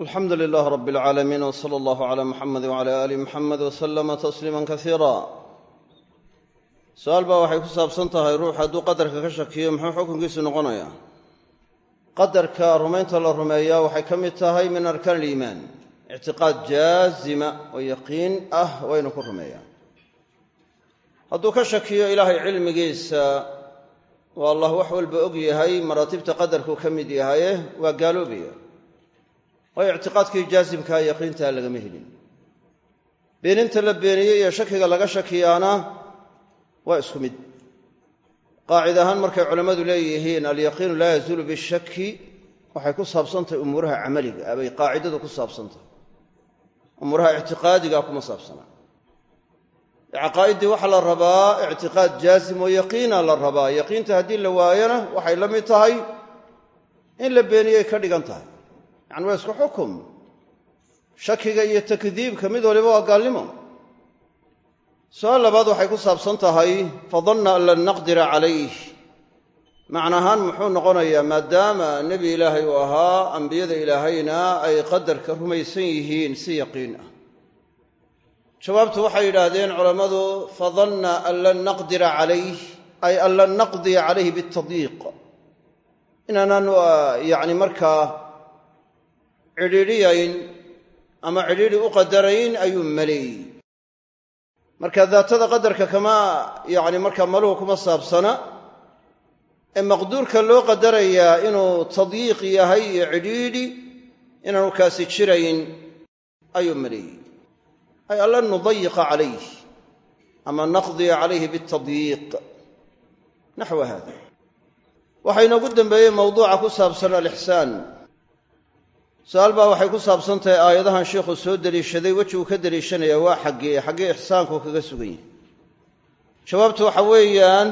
alxamdu lilaah rab alcaalamiin w sala allahu cala muxamedi wcala aali muxamed wasalama tasliima kasiira su'aal baa waxay ku saabsan tahay ruux hadduu qadarka ka shakiyo muxuu xukunkiisu noqonayaa? Qadarka rumaynta la rumeeyaa waxay ka mid tahay min arkaan aliimaan. Ictiqaad jaazima oo yaqiin ah waa ynu ku rumeeyaa. Hadduu ka shakiyo ilaahay cilmigiisa oo allah wax walba og maraatibta qadarkuu ka mid yahaye waa gaaloobaya waayo ictiqaadkii jaasimkaa yaqiintaa lagama helin. Beeninta la beeniyey iyo shakiga laga shakiyaana waa isku mid. Qaacid ahaan markay culammadu leeyihiin alyaqiinu laa yazuulu bishaki waxay ku saabsantahay umuuraha camaliga abay qaacidadu ku saabsantahay. Umuuraha ictiqaadigaa kuma saabsanaa. Caqaa'iddii waxaa la rabaa ictiqaad jaasim oo yaqiina la rabaa. Yaqiinta haddii la waayona waxay la mid tahay in la beeniyey ka dhigan tahay yani waa isku xukum. Shakiga iyo takdiibka mid waliba waa gaalnimo. Su'aal labaad waxay ku saabsan tahay fadanna an lan naqdira calayh macna ahaan muxuu noqonayaa maadaama nebi ilaahay uu ahaa ambiyada ilaahayna ay qadarka rumaysan yihiin si yaqiin ah. Jawaabtu waxay yidhaahdeen culammadu fadanna an lan naqdira calayh ay an lan naqdiya calayhi bitadyiiq inaanaan yani markaa cidhiidhiyayn ama cidhiidhi u qadarayn ayuu maleeyey marka daatada qadarka kama yani markaa maluhu kuma saabsana ee maqduurka loo qadarayaa inuu tadyiiq yahay iyo cidhiidhi inaanu kaasi jirayn ayuu maleeyey ay an lan nudayiqa calayh ama naqdiya calayhi bitadyiiq. Naxwa hada waxaa inoogu dambeeyey mawduuca ku saabsan alixsaan su'aal baa waxay ku saabsan tahay aayadahan sheikhu soo deliishaday weji uu ka deliishanaya waa xaggee xaggee ixsaanku kaga sugan yahay. Jawaabtu waxa weeyaan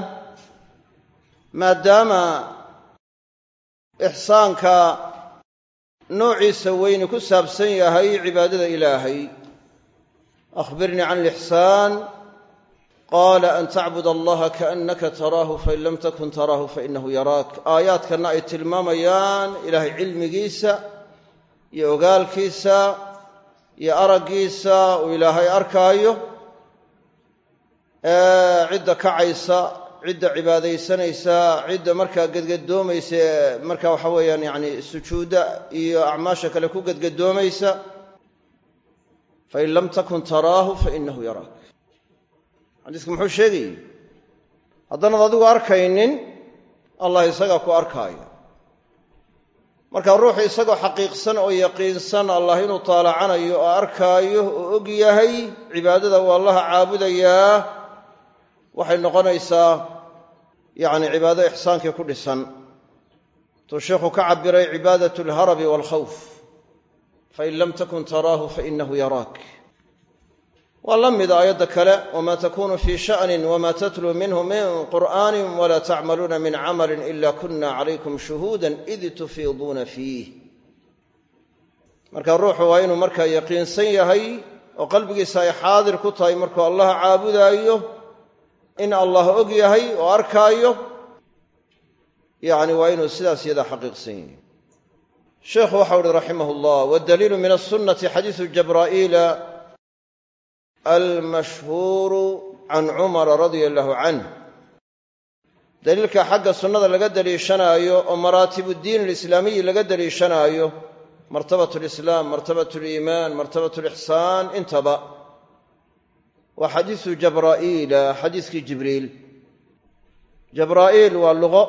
maadaama ixsaanka noociisa weyni ku saabsan yahay cibaadada ilaahay. Akhbirnii can alixsaan qaala an tacbud allaha kaannaka taraahu fain lam takun taraahu fainahu yaraak. Aayaadkanna ay tilmaamayaan ilaahay cilmigiisa iyo ogaalkiisa iyo araggiisa uu ilaahay arkaayo cidda kacaysa cidda cibaadaysanaysa cidda markaa gedgadoomaysa ee marka waxa weeyaan yani sujuudda iyo acmaasha kale ku gedgadoomaysa fain lam takun taraahu fainahu yaraak. Xadiisku muxuu sheegayey haddanaad adigu arkaynin allah isagaa ku arkaayo marka ruuxu isagoo xaqiiqsan oo yaqiinsan allah inuu taalacanayo oo arkaayo oo og yahay cibaadada uu allaha caabudayaa waxay noqonaysaa yacni cibaado ixsaankii ku dhisan. Tuu sheikhu ka cabiray cibaadat alharabi waalkhawf fain lam takun taraahu fainahu yaraak waa la mid aayadda kale wma takunu fii sha'nin wma tatluu minhu min qur'aani wla tacmaluuna min camalin ila kuna calaykum shuhuuda id tufiiduuna fiih. Marka ruuxu waa inuu markaa yaqiinsan yahay oo qalbigiisa ay xaadir ku tahay markuu allaha caabudaayo in allah og yahay oo arkaayo yani waa inuu sidaas yadaa xaqiiqsan yahay. Sheikhu waxa uhi raximah llah wdaliilu min asunati xadiisu jabraa'iila almashhuuru can cumara radia allahu canh daliilka xagga sunnada laga daliishanaayo oo maraatibu diin alislaamiyi laga daliishanaayo martabat lislaam martabat liimaan martabat lixsaan intaba waa xadiisu jabraa'iila xadiiskii jibriil. Jabraa'iil waa luqo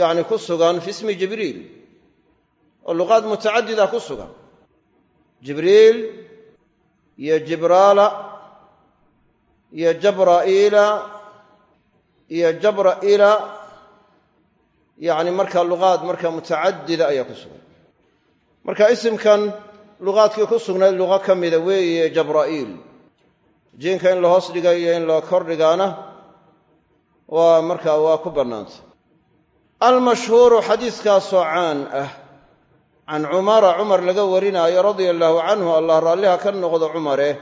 yacni ku sugan fi ismi jibriil oo luqaad mutacadida ku sugan. Jibriil iyo jibraala iyo jabra'iila iyo jabra'ila yacni markaa luqaad markaa mutacadida ayaa ku sugan. Marka isimkan luqaadkii ku sugnayd luqo ka mida weeye jabra'iil. Jiinka in la hoos dhiga iyo in la kor dhigaana waa markaa waa ku bannaantay almashhuuru xadiiskaasoo caan ah can cumara cumar laga warinaayo radia allaahu canhu allah raalliha ka noqdo cumare.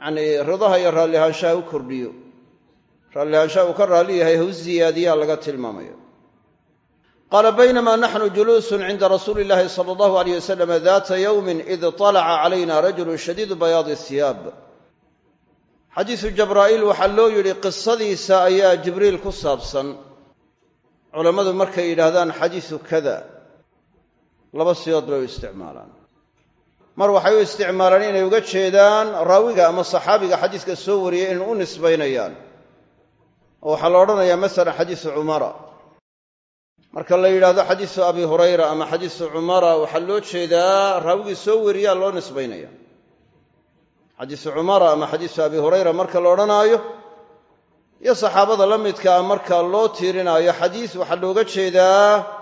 Yacnii ridaha iyo raallihaanshaha u kordhiyo. Raallihaanshaha uu ka raalli yahay ha u siyaadiyaa laga tilmaamayo. Qaala baynama naxnu juluusun cinda rasuuli illahi sala allahu alayh wasalam daata yowmin id طalaca calayna rajulu shadiidu bayaadi hiyaab xadiisu jabraa'iil waxaa loo yidhi qisadiisa ayaa jibriil ku saabsan. Culammadu markay yidhaahdaan xadiisu kada laba siyood bay u isticmaalaan. Mar waxay u isticmaalaan inay uga jeedaan raawiga ama saxaabiga xadiiska soo wariyay inay u nisbaynayaan. Oo waxaa la odhanayaa masalan xadiisu cumara. Marka la yidhaahdo xadiisu abi hurayra ama xadiisu cumara waxaa loo jeedaa raawigii soo wariyaa loo nisbaynaya. Xadiisu cumara ama xadiisu abi hurayra marka la odhanaayo iyo saxaabada la midkaa marka loo tiirinaayo xadiis waxaa looga jeedaa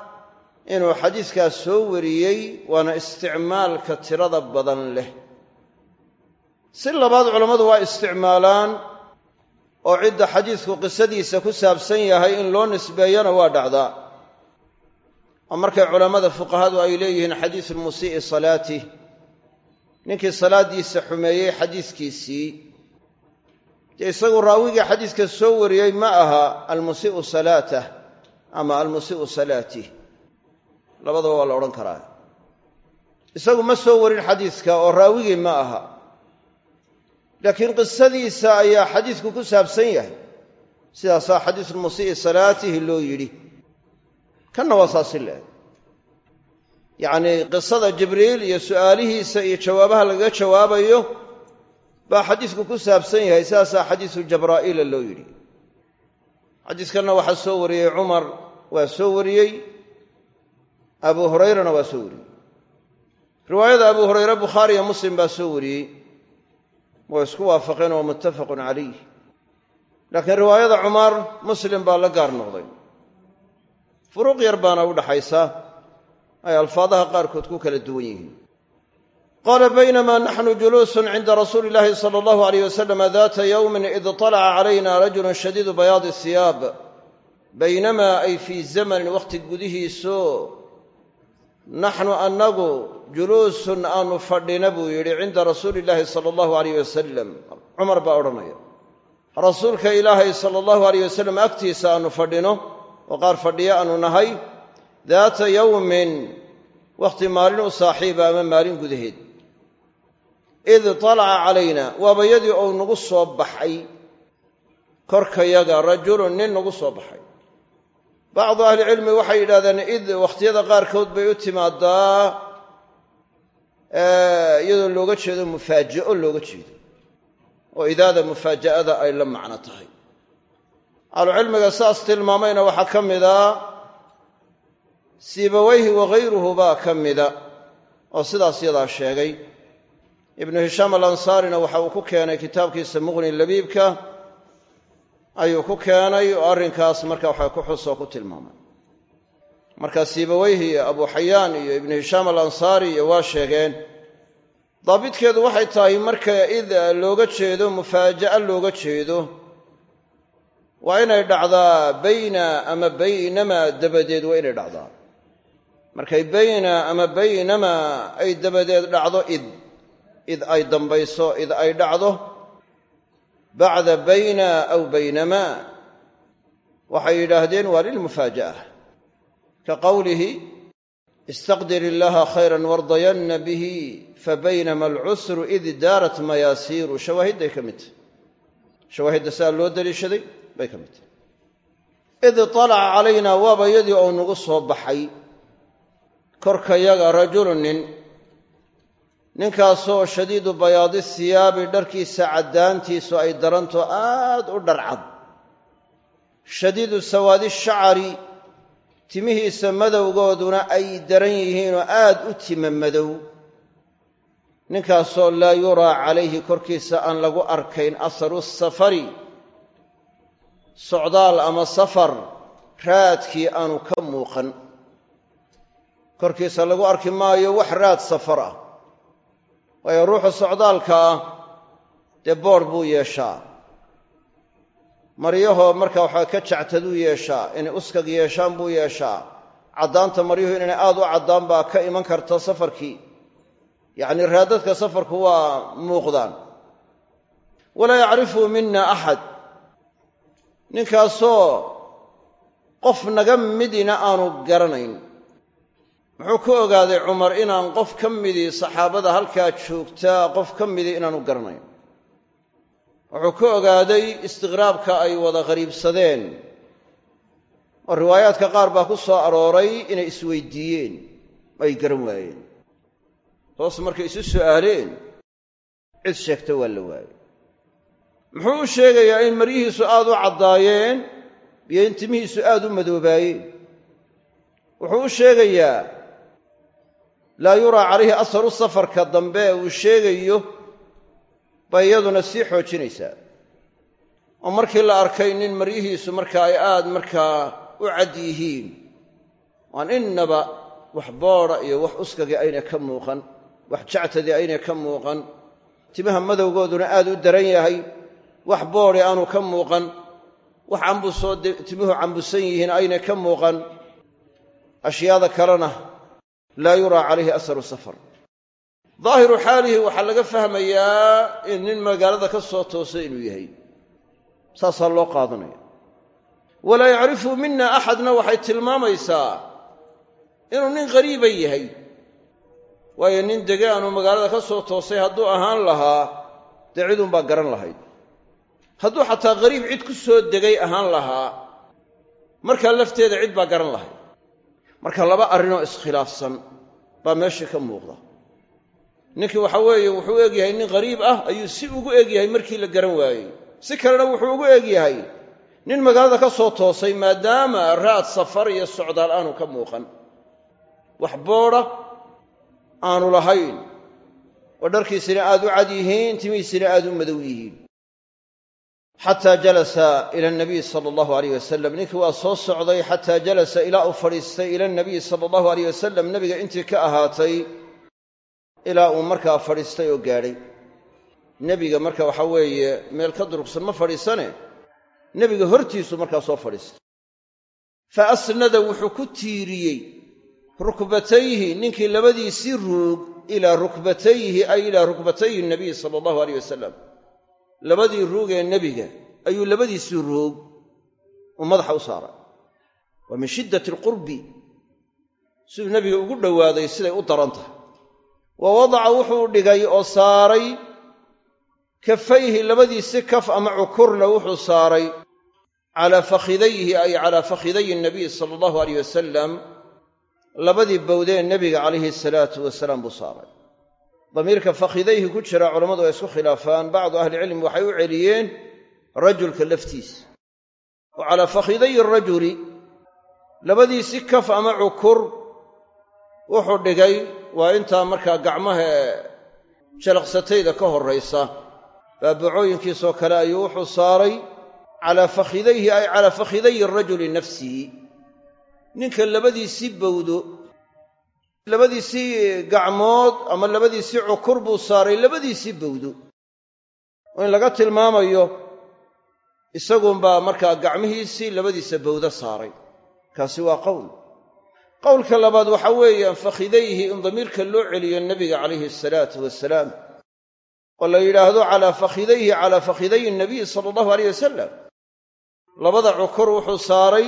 inuu xadiiskaas soo wariyey waana isticmaalka tirada badan leh. Si labaad culammadu waa isticmaalaan oo cidda xadiisku qisadiisa ku saabsan yahay in loo nisbeeyana waa dhacdaa. Oo markay culammada fuqahadu ay leeyihiin xadiisu musii'i salaatih ninkii salaaddiisa xumeeyey xadiiskiisii. Dee isagu raawigii xadiiska soo wariyey ma aha almusii'u salaatah ama almusii'u salaatih labadaba waa la odhan karaa. Isagu ma soo warin xadiiska oo raawigii ma aha. Laakiin qisadiisa ayaa xadiisku ku saabsan yahay. Sidaasaa xadiisu musii'i salaatihi loo yidhi. Kanna waa saasi leeg yacnii qisada jibriil iyo su'aalihiisa iyo jawaabaha lagaga jawaabayo baa xadiisku ku saabsan yahay sidaasaa xadiisu jabraa'iila loo yidhi. Xadiiskanna waxaa soo wariyey cumar waa soo wariyey abu hurayrana waa soo wariyey. Riwaayada abu hurayre bukhaari iyo muslim baa soo wariyey. Way isku waafaqeen oo muttafaqun calayh laakiin riwaayada cumar muslim baa la gaar noqday. Furuuq yar baana u dhaxaysa. Ay alfaadaha qaarkood ku kala duwan yihiin. Qaala baynama naxnu juluusun cinda rasuuli illahi sala allahu alayh wasalam daata yowmin id طalaca calayna rajulu shadiidu bayaadi hiyaab baynamaa ay fii zamanin wakhti gudihiiso naxnu annagu juluusun aanu fadhina buu yidhi cinda rasuuli illaahi sala allahu alayh wasalam cumar baa odhanaya rasuulka ilaahay sala allahu alayh wasalam agtiisa aanu fadhino oo qaar fadhiya aanu nahay daata yowmin wakhti maalin u saaxiiba ama maalin gudaheed. Id talaca calayna waabayadii ou nagu soo baxay. Korkayaga rajulun nin nagu soo baxay bacdu ahlicilmi waxay yidhahdeen id wakhtiyada qaarkood bay u timaadaa iyadoo looga jeedo mufaaja'o looga jeedo. Oo idaada mufaaja'ada ay la macno tahay. Ahlucilmiga saas tilmaamayna waxaa ka mida siibawayhi waghayruhu baa ka mida oo sidaas yadaa sheegay. Ibnu hishaam alansaarina waxa uu ku keenay kitaabkiisa muqni labiibka ayuu ku keenay oo arrinkaas marka waxa ku xusoo ku tilmaamay. Marka siibaweyhi iyo abu xayaan iyo ibnu hishaam alansaari iyo waa sheegeen daabidkeedu waxay tahay marka id looga jeedo mufaaja'a looga jeedo waa inay dhacdaa bayna ama baynamaa dabadeed waa inay dhacdaa. Markay bayna ama baynamaa ay dabadeed dhacdo id id ay dambayso id ay dhacdo bacda bayna aw baynamaa waxay yidhaahdeen waa lilmufaaja'a ka qowlihi istaqdir illaha khayran wardayanna bihi fabaynama alcusru id daarat mayaasiiru. Shawaahidday ka mid tahy shawaahidda sidaa loo daliishaday bay ka mid tahay. Id talaca calaynaa waaba yadii ou nagu soo baxay. Korkayaga ninkaasoo shadiidu bayaadi hiyaabi dharkiisa caddaantiisu ay daranto aad u dharcad. shadiidu sawaadi shacari timihiisa madowgooduna ay daran yihiinoo aad u tima madow. ninkaasoo laa yuraa calayhi korkiisa aan lagu arkayn aharu safari socdaal ama safar raadkii aanu ka muuqan. korkiisa lagu arki maayo wax raad safar ah waayo ruuxu socdaalka ah dee boodh buu yeeshaa. Maryahoo marka waxaa ka jactaduu yeeshaa inay uskag yeeshaan buu yeeshaa. Caddaanta maryuhu inay aad u caddaan baa ka iman karta safarkii. Yacnii raadadka safarku waa muuqdaan. Walaa yacrifu mina axad ninkaasoo qof naga midina aanu garanayn muxuu ku ogaaday cumar inaan qof ka midii saxaabada halkaa joogtaa qof ka midii inaanu garanayn? Wuxuu ku ogaaday istiqraabka ay wada qariibsadeen. Oo riwaayaadka qaar baa ku soo arooray inay isweydiiyeen ay garan waayeen. Hoos markay isu su'aaleen cid sheegta waa la waayey. Muxuu u sheegayaa in maryihiisu aad u caddaayeen iyo in timihiisu aad u madoobaayeen. Wuxuu u sheegayaa laa yuraa calayhi asaru safarka dambe uu sheegayo bay iyaduna sii xoojinaysaa. oo markii la arkay nin maryihiisu marka ay aad markaa u cad yihiin aan innaba wax boodha iyo wax uskagii ayna ka muuqan wax jactadii ayna ka muuqan timaha madowgooduna aad u daran yahay wax boodhi aanu ka muuqan wax cambusoo timuhu cambusan yihiin ayna ka muuqan. Ashyaada kalena laa yuraa calayhi asaru safar. Daahiru xaalihi waxaa laga fahmayaa in nin magaalada ka soo toosay inuu yahay. Saasaa loo qaadanaya. Walaa yacrifu mina axadna waxay tilmaamaysaa inuu nin qariiba yahay. Waayo nin degaanu magaalada ka soo toosay hadduu ahaan lahaa dee cidunbaa garan lahayd hadduu xataa qariib cid ku soo degay ahaan lahaa markaa lafteeda cid baa garan lahayd marka laba arrinoo iskhilaafsan baa meeshii ka muuqda. Ninkii waxa weeye wuxuu egyahay nin qariib ah ayuu si ugu egyahay markii la garan waayey. Si kalena wuxuu ugu egyahay nin magaalada ka soo toosay maadaama raad safar iyo socdaal aanu ka muuqan. Wax boodha aanu lahayn oo dharkiisina aad u cad yihiin timihiisina aad u madow yihiin xataa jalasa ila nabiy sala allahu alayh wasalam ninkii waa soo socday xataa jalasa ilaa uu fadhiistay ila nabiy sala allahu alayh wasalam nebiga intii ka ahaatay ilaa uu markaa fadhiistay oo gaadhay nebiga marka waxa weeye meel ka durugsan ma fadhiisane nebiga hortiisu markaa soo fadhiistay fa asnada wuxuu ku tiiriyey rukbatayhi ninkii labadiisii ruug ilaa rukbatayhi ay ilaa rukbatayhi nabiy sala allahu alayh wasalam labadii ruug ee nebiga ayuu labadiisii ruug uu madaxa u saaray. Waa min shiddati alqurbi siduu nebiga ugu dhowaaday siday u daran tahay. Wa wadaca wuxuu dhigay oo saaray kafayhi labadiisi kaf ama cukurna wuxuu saaray calaa fakhidayhi ay calaa fakhidayi nabiy sala allahu alayh wasalam labadii bowdee nebiga calayhi salaatu wasalaam buu saaray damiirka fakhidayhi ku jira culammadu ay isku khilaafaan. Bacdu ahlicilmi waxay u celiyeen rajulka laftiisa. Wa calaa fakhidayi rajuli labadiisi kaf ama cukur wuxuu dhigay waa intaa markaa gacmaha jalaqsatayda ka horraysa. Baabacooyinkiisoo kale ayuu wuxuu saaray calaa fakhidayhi ay calaa fakhidayi rajuli nafsihi. Ninka labadiisii bowdo labadiisii gacmood ama labadiisii cukur buu saaray labadiisii bowdo. Oo in laga tilmaamayo isagunbaa markaa gacmihiisii labadiisa bowdo saaray. Kaasi waa qowl. Qowlka labaad waxa weeyaan fakhidayhi in damiirka loo celiyo nebiga calayhi asalaatu wasalaam oo la yidhaahdo calaa fakhidayhi calaa fakhidayi nabiy sala allahu aleyh wasalam labada cukur wuxuu saaray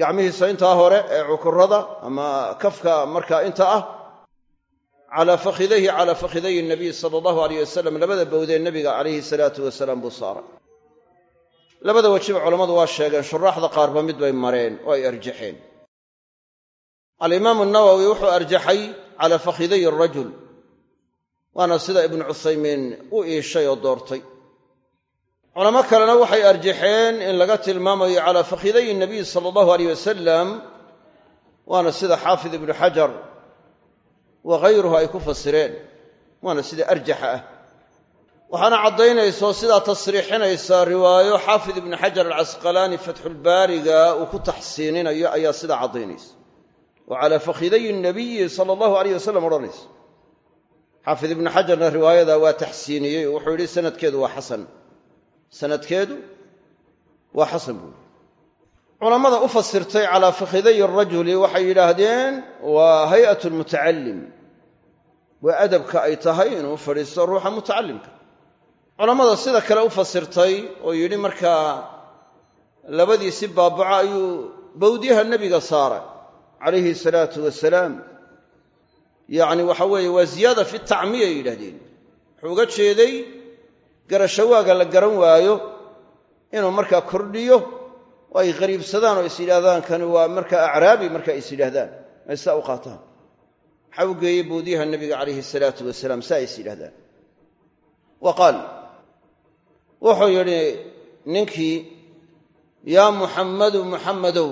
gacmihiisa intaa hore ee cukurada ama kafka markaa inta ah calaa fakhidayhi calaa fakhidayi nabiy sala allahu aleyh wasalam labada bowdee nebiga calayhi salaatu wasalaam buu saaray. Labada wejiba culammadu waa sheegeen shuraaxda qaarba mid bay mareen oo ay arjaxeen. Alimaamu nawowi wuxuu arjaxay calaa fakhidayi arajul waana sida ibnu cuthaymiin u iishay oo doortay culamo kalena waxay arjaxeen in laga tilmaamayo calaa fakhidayi nabiy sala allahu aleyh wasalam waana sida xaafid ibnu xajar wa hayruhu ay ku fasireen waana sida arjaxa ah. Waxaana caddaynaysaoo sidaa tasriixinaysa riwaayo xaafid ibnu xajar alcasqalaani fatxulbaariga uu ku taxsiininayo ayaa sidaa caddaynaysa. Wa calaa fakhidayi nabiyi sala allahu aleyh wasalam odhanaysa. Xaafid ibnu xajarna riwaayada waa taxsiiniyey oo wuxuu yidhi sanadkeedu waa xasan sanadkeedu waa xasan buuri culammada u fasirtay calaa fakhidayi rajuli waxay yidhaahdeen waa hay'at lmutacalim waa adabka ay tahay inuu fadhiisto ruuxa mutacalimka culammada sida kale u fasirtay oo yidhi markaa labadiisi baabaco ayuu bawdyaha nebiga saaray calayhi salaatu wasalaam yacni waxa weeye waa ziyaada fi tacmiya ay yidhahdeen wuxuu uga jeeday garashawaaga la garan waayo inuu markaa kordhiyo oo ay qariibsadaan oo is yidhahdaan kani waa markaa acraabi marka is yidhahdaan ay saa u qaataan. Maxaa u geeyey bawdyaha nebiga calayhi salaatu wasalaam saa is yidhahdaan wa qaal wuxuu yidhi ninkii yaa muxammadu muxammadow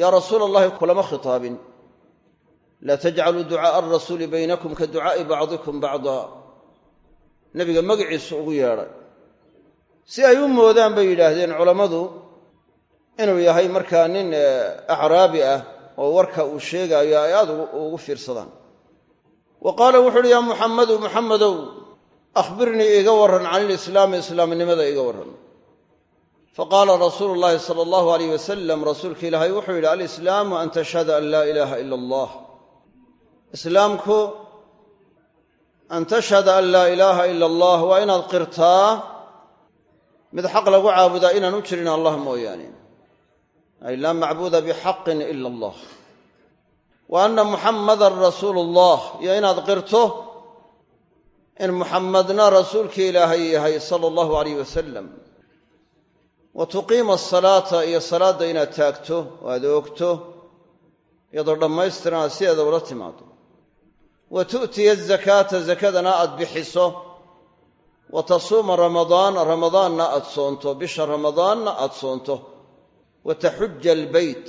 yaa rasuula allahi kulama khitaabin laa tajcaluu ducaa'a alrasuuli baynakum ka ducaa'i bacdikum bacda nebiga magaciisu ugu yeedhay. Si ay u moodaan bay yidhaahdeen culammadu inuu yahay markaa nin acraabi ah oo warka uu sheegaayo ay aad ugu fiirsadaan. Wa qaala wuxu uhi yaa muxammadu muxammadow akhbirnii iga warran can ilislaami islaamnimada iga warran. Faqaala rasuulu llaahi sala allahu alayh wasalam rasuulka ilaahay wuxuu yidhi alislaamu an tashhada an laa ilaaha ila allah. Islaamku an tashhada an laa ilaaha ila allah waa inaad qirtaa mid xaq lagu caabudaa inaan u jirin allah mooyaane. ay laa macbuuda bixaqin ila allah wa anna muxammadan rasuulu allah iyo inaad qirto in muxammadna rasuulkii ilaahay yahay sala allahu alayh wasalam wa tuqiima asalaata iyo salaadda inaad taagto oo aad oogto iyadoo dhammaystiran aad sideeda ula timaado wa tu'tiya azakaata zakadana aad bixiso. Wa tasuuma ramadaan ramadaanna aad soonto. Bisha ramadaanna aad soonto. Wa taxuja albeyt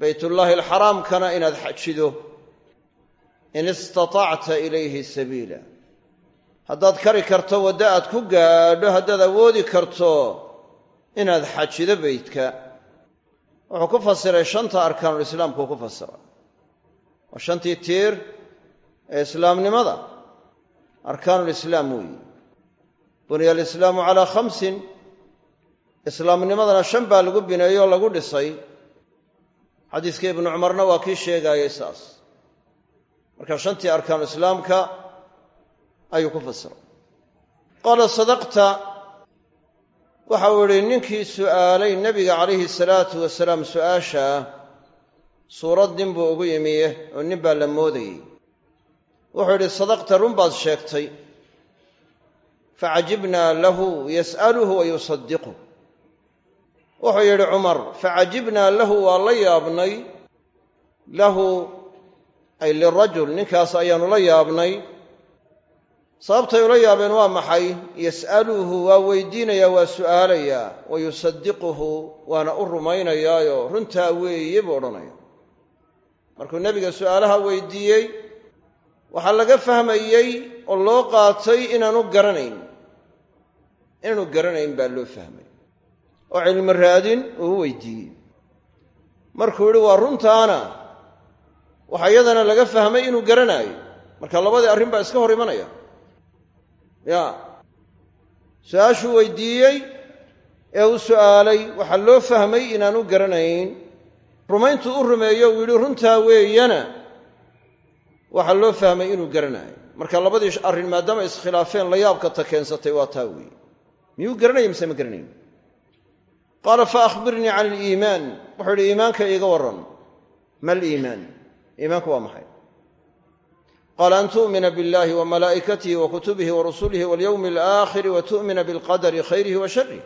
baytullaahi alxaraamkana inaad xajido in istatacta ilayhi sabiila. Haddaad kari karto waddo aad ku gaadho haddaad awoodi karto inaad xajido beytka wuxuu ku fasiray shanta arkaanulislaamkuu ku fasiray. Waa ee islaamnimada arkaanulislaam weeyi. Buniya alislaamu calaa khamsin islaamnimadana shan baa lagu bineeyey oo lagu dhisay. Xadiiska ibnu cumarna waa kii sheegaayay saas. Marka shantii arkaanu islaamka ayuu ku fasiray qaala sadaqta waxa uu idhi ninkii su'aalay nebiga calayhi salaatu wasalaam su'aashaa suurad nin buu ugu yimiye oo nin baa la moodayey wuxuu yidhi sadaqta run baad sheegtay. Facajibnaa lahu yas'aluhu wa wuxuu yidhi cumar facajibnaa lahu waa la yaabnay. Lahu ay lirajul ninkaas ayaanu la yaabnay. Sababtay ula yaabeen waa maxay? Yas'aluhu waa weydiinayaa waa su'aalayaa wa yusadiquhu waana u rumaynayaayo. Runtaa weeye buu odhanaya. Markuu nebiga su'aalaha weydiiyey waxaa laga fahmayey oo loo qaatay inaanu garanayn. Inaanu garanayn baa loo fahmay. Oo cilmi raadin uu weydiiyey. Markuu yidhi waa runtaana. Waxaa iyadana laga fahmay inuu garanaayo marka labadii arrin baa iska hor imanaya. Ya. Su'aashuu weydiiyey ee uu su'aalay waxaa loo fahmay inaanu garanayn. Rumayntuu u rumeeyo uu yidhi runtaa weeyana waxaa loo fahmay inuu garanayo. Marka labadii arrin maadaama iskhilaafeen la yaabka ta keensatay waa taa weeye miyuu garanaya mise ma garanayn? Qaala fa akhbirnii can aliimaan. Wuxuu yidhi iimaanka iiga warran. Ma aliimaan? Iimaanku waa maxay? Qaala an tu'mina biاllahi wa malaa'ikatihi wa kutubihi wa rusulihi walyowmi alaakhiri wa tu'mina bilqadari khayrihi wa sharih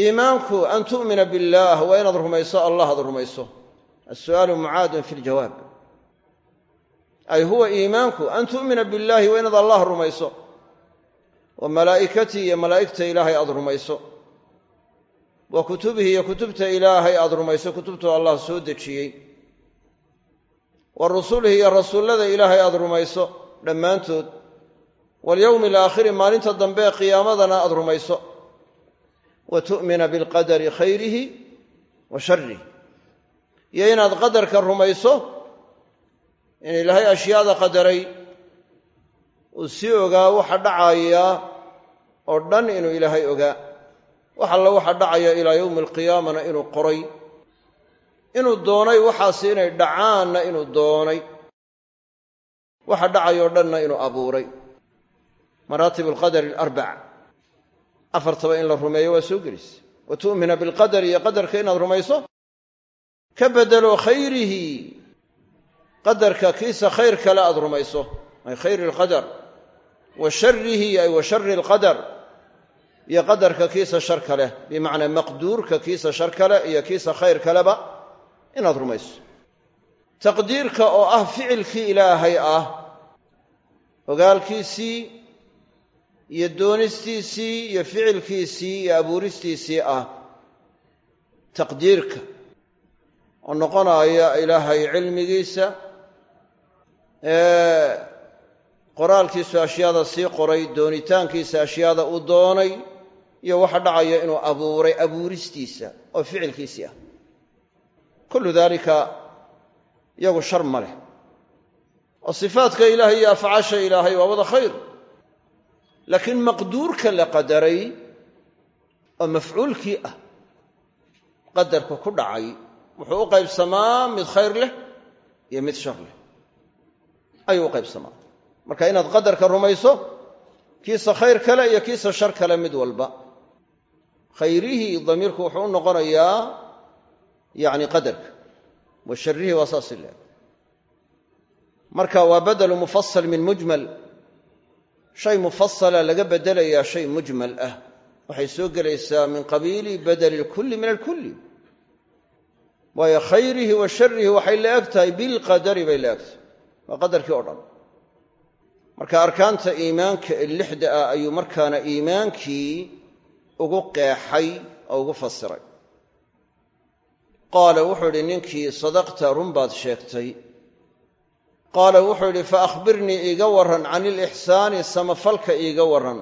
iimaanku an tu'mina biاllah waa inaad rumayso allah aad rumayso. Alsu'aalu mucaadun fi ljawaab ay huwa iimaanku an tu'mina biاllahi waa inaad allah rumayso. Wa malaa'ikatihi iyo malaa'igta ilaahay aad rumayso. Wa kutubihi iyo kutubta ilaahay aad rumayso kutubtuu allah soo dejiyey. Wa rusulihi iyo rasuullada ilaahay aad rumayso dhammaantood. Walyowmi alaakhiri maalinta dambe ee qiyaamadana aad rumayso. Wa tu'mina bilqadari khayrihi wa sharih iyo inaad qadarka rumayso in ilaahay ashyaada qadaray uu sii ogaa waxa dhacaya oo dhan inuu ilaahay ogaa wax alla waxa dhacaya ilaa yowmi alqiyaamana inuu qoray. Inuu doonay waxaasi inay dhacaanna inuu doonay. Waxa dhacayoo dhanna inuu abuuray. Maraatib alqadari alarbac afartaba in la rumeeyo waa soo gelisa wa tu'mina bilqadar iyo qadarka inaad rumayso ka bedelo khayrihi qadarka kiisa khayr kale aad rumayso. Ay khayri alqadar. Wa sharihi ay wa shari alqadar. Iyo qadarka kiisa shar kale. Bimacnaa maqduurka kiisa shar kale iyo kiisa khayr kaleba inaad rumayso. Taqdiirka oo ah ficilkii ilaahay ah ogaalkiisii iyo doonistiisii iyo ficilkiisii iyo abuuristiisii ah taqdiirka oo noqonaya ilaahay cilmigiisa qoraalkiisu ashyaada sii qoray doonitaankiisa ashyaada uu doonay iyo waxa dhacaya inuu abuuray abuuristiisa oo ficilkiisii ah. Kullu daalika iyagu shar ma leh. Oo ilaahay iyo afcaasha ilaahay waa wada khayr. Laakiin maqduurka la qadaray oo mafcuulkii ah qadarka ku dhacay wuxuu u qaybsamaa mid khayr leh iyo mid shar leh ayuu u qaybsamaa. Marka inaad qadarka rumayso kiisa khayr kale iyo kiisa shar kale mid walba. Khayrihii damiirku wuxuu u noqonayaa yacni qadarka wa sharrihi waa saasi leeg marka waa badelu mufasal min mujmal. Shay mufasala laga bedelayaa shay mujmal ah. Waxay soo gelaysaa min qabiili badeli lkulli min alkulli. Waayo khayrihi wa sharihi waxay la eg bilqadari bay la eg tahay waa qadarkii o dhan. Marka arkaanta iimaanka lixda ah ayuu markaana iimaankii ugu qeexay oo ugu fasiray. Qaala wuxuu idhi ninkii sadaqta run baad sheegtay. Qaala wuxuu yidhi fa akhbirnii iiga warran can ilixsaani samafalka iiga warran.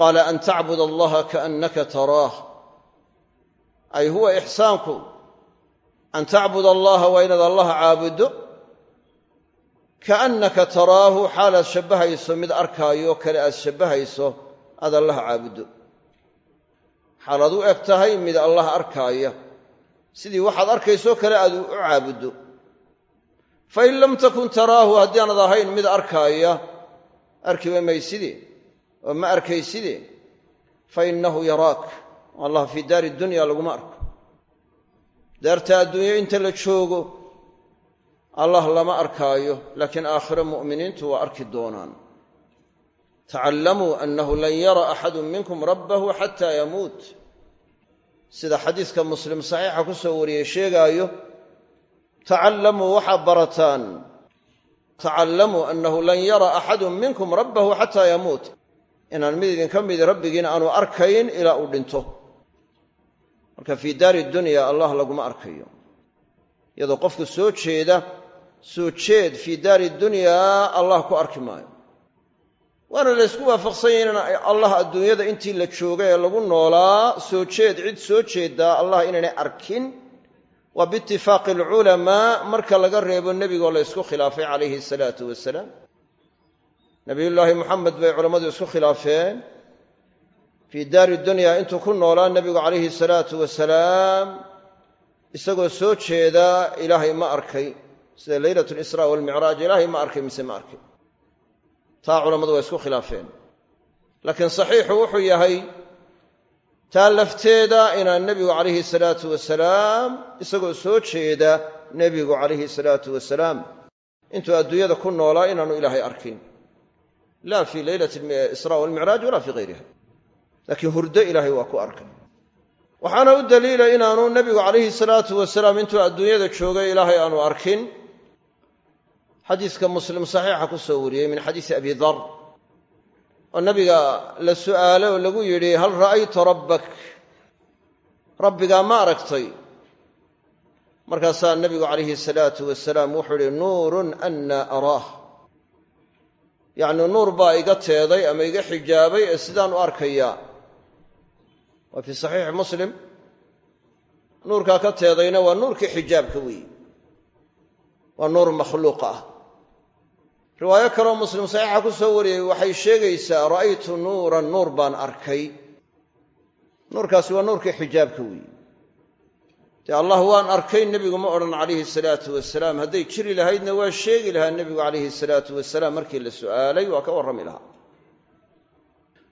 Qaala an tacbud allaha kaannaka taraah. Ay huwa ixsaanku. An tacbud allaha waa inaad allaha caabuddo kaannaka taraahu xaalaad shabbahayso mid arkaayo kale aad shabbahayso aad allaha caabuddo xaalaad u eg tahay mid allah arkaaya. Sidii waxaad arkaysoo kale aad u caabuddo fain lam takun taraahu haddaanad ahayn mid arkaaya. Arkiba mayside oo ma arkayside fa innahu yaraak. Allah fii daari dunya laguma arko. Daarta adduunyo inta la joogo allah lama arkaayo laakiin aakhiro mu'miniintu waa arki doonaan. Tacallamuu annahu lan yara axadu minkum rabbahu xataa yamuut. Sida xadiiska muslim saxiixa ku soo wariyey sheegaayo tacallamuu waxaad barataan. Tacallamuu annahu lan yara axadu minkum rabbahu xataa yamuut. Inaan mid idinka midi rabbigiina aanu arkayn ilaa uu dhinto. Marka fii daari dunya allah laguma arkayo. Iyadoo qofku soo jeeda soo jeed fii daari dunyaa allah ku arki maayo. Waana la ysku waafaqsan yahin in allah adduunyada intii la joogay ee lagu noolaa soo jeed cid soo jeedaa allah inaynay arkin. Waa biitifaaqi alculamaa marka laga reebo nebigoo la ysku khilaafay calayhi salaatu wasalaam nabiyullaahi moxamed bay culammadu isku khilaafeen. Fii daari dunya intuu ku noolaa nebigu calayhi salaatu wasalaam isagoo soo jeeda ilaahay ma arkay sida leylat lisraa walmicraaj ilaahay ma arkay mise ma arkay. Taa culammadu waa isku khilaafeen. Laakiin saxiixu wuxuu yahay taa lafteeda inaan nebigu calayhi salaatu wasalaam isagoo soo jeeda nebigu calayhi salaatu wasalaam intuu adduunyada ku noolaa inaanu ilaahay arkin. Laa fii leylati israa walmicraaj walaa fii hayriha laakiin hurdo ilaahay waa ku arkay. Waxaana u daliila inaanu nebigu calayhi salaatu wasalaam intuu adduunyada joogay ilaahay aanu arkin xadiiska muslim saxiixa ku soo wariyey min xadiisi abi dar oo nabiga la su'aalay oo lagu yidhi hal ra'ayta rabbak? Rabbigaa ma aragtay. Markaasaa nebigu calayhi salaatu wasalaam wuxuu idhi nuurun anna araah. Yacni nuur baa iga teeday ama iga xijaabay ee sidaan u arkayaa waa fii saxiixi muslim. Nuurkaa ka teedayna waa nuurkii xijaabka weeye waa nuur makhluuq ah riwaayo kaleo muslim saxiixa ku soo wariyey waxay sheegaysaa ra'aytu nuuran nuur baan arkay. Nuurkaasi waa nuurkii xijaabka weeye. Dee allah waan arkay nebigu ma odhan calayhi salaatu wasalaam. Hadday jiri lahaydna waa sheegi lahaa nebigu calayhi salaatu wasalaam markii la su'aalay waa ka warrami lahaa.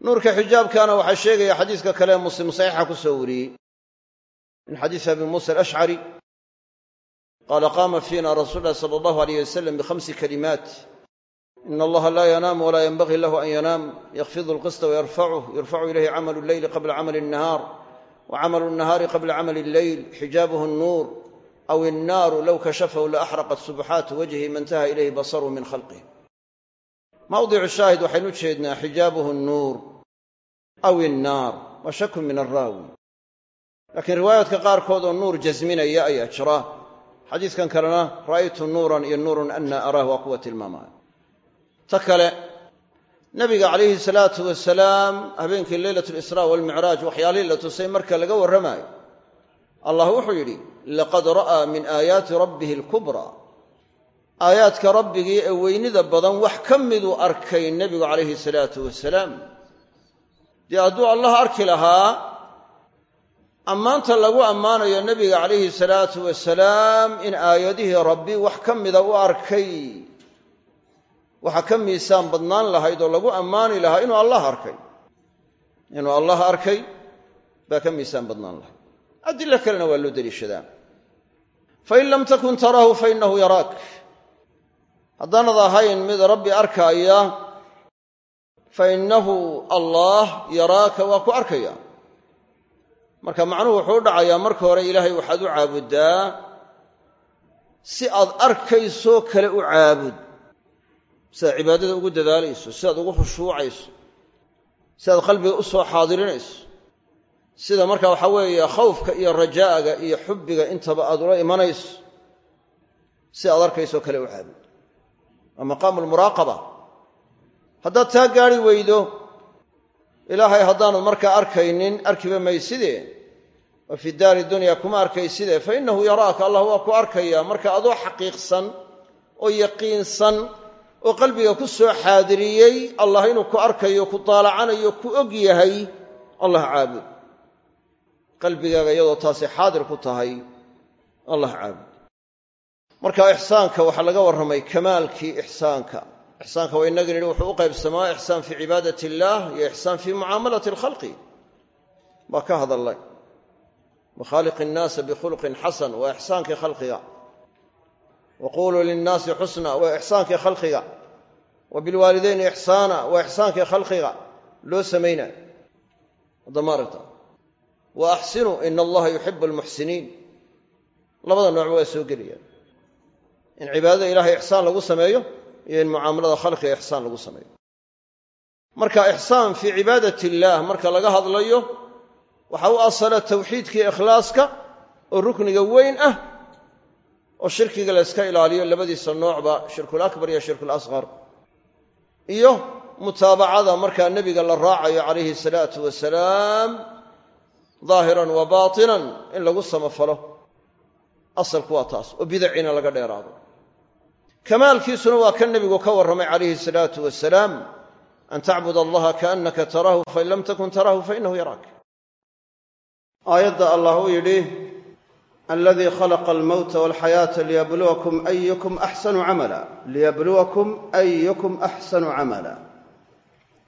Nuurka xijaabkaana waxaa sheegaya xadiiska kale ee muslim saxiixa ku soo wariyey min xadiisi abi muusa alashcari qaala qaama fiina rasuul llahi sala allahu alayh wasalam bikhamsi kalimaat in allaha laa yanaamu walaa yanbagii lahu an yanaam yakfidu alqista wayarfacuh yurfacu ilayhi camalu lleyli qabla camali الnahaar wcamalu الnahaari qabla camali اlleyl xijaabuhu الnuur aw الnaaru low kashafahu laaxraqat subxaatu wajhi ma intaha ilayhi basaru min khalqih mawdicu shaahid waxaynu ujeednaa xijaabuhu الnuur aw الnaar wa shakun min araawi laakiin riwaayaadka qaarkood oo nuur jasminaya ayaa jira xadiidkan kalena ra'aytu nuuran iyo nuurun ana araah waa kuwa tilmaamaya ta kale nabiga calayhi salaatu wasalaam habeenkii leylat lisraa walmicraaj waxyaalihii la tusay marka laga warramaayo allah wuxuu yidhi laqad ra'aa min aayaati rabbihi alkubraa aayaadka rabbigii ee weynida badan wax ka miduu arkay nebigu calayhi salaatu wasalaam dee hadduu allah arki lahaa ammaanta lagu ammaanayo nebiga calayhi salaatu wasalaam in aayadihii rabbi wax ka mida u arkay waxaa ka miisaan badnaan lahayd oo lagu ammaani lahaa inuu allah arkay. Inuu allah arkay baa ka miisaan badnaan lahayd adilo kalena waa loo deliishadaa fain lam takun taraahu fainahu yaraak. Haddaanad ahayn mid rabbi arkaaya fainahu allaah yaraaka waa ku arkaya. Marka macnuhu wuxuu u dhacayaa marka hore ilaahay waxaad u caabuddaa si aad arkaysoo kale u caabud sidaad cibaadada ugu dadaalayso sidaad ugu khushuucayso sidaad qalbiga u soo xaadirinayso sida marka waxaa weeye khawfka iyo rajaaga iyo xubbiga intaba aad ula imanayso si aad arkaysoo kale u caabud waa maqaamu lmuraaqaba haddaad taa gaari weydo ilaahay haddaanad markaa arkaynin arkiba mayside oo fi daari dunya kuma arkayside fa innahu yaraaka allah waa ku arkaya marka adoo xaqiiqsan oo yaqiinsan oo qalbiga ku soo xaadiriyey allah inuu ku arkayo ku daalacanayo ku og yahay allah caabud. Qalbigaaga iyadoo taasi xaadir ku tahay allah caabud. Marka ixsaanka waxaa laga warramay kamaalkii ixsaanka. Ixsaanka waa inagii nidhi wuxuu u qaybsamaa ixsaan fii cibaadat illaah iyo ixsaan fii mucaamalati alkhalqi baa ka hadallay. Wakhaaliqi innaasa bikhuluqin xasan waa ixsaankii khalqiga wa quuluu linnaasi xusna waa ixsaankii khalqiga wa bilwaalidayni ixsaana waa ixsaankii khalqiga loo samaynayo adamaaragta wa axsinuu ina allaha yuxibu almuxsiniin labada noocba waa soo gelayaan in cibaadada ilahay ixsaan lagu sameeyo iyo in mucaamalada khalqiga ixsaan lagu sameeyo marka ixsaan fii cibaadat illaah marka laga hadlayo waxaa u asala tawxiidkii ikhlaaska oo rukniga weyn ah oo shirkiga la yska ilaaliyo labadiisa noocba shirkulakbar iyo shirkulasqar iyo mutaabacada markaa nebiga la raacayo calayhi salaatu wasalaam daahiran wa baatinan in lagu samafalo. Asalku waa taas oo bidacina laga dheeraado. Kamaalkiisuna waa kan nebigu ka warramay calayhi salaatu wasalaam an tacbud allaha kaannaka taraahu fain lam takun taraahu fainahu yaraak. Aayadda allah uu yidhi aladii khalaqa almowta walxayaata liyabluwakum ayukum axsanu camala liyabluwakum ayukum axsanu camala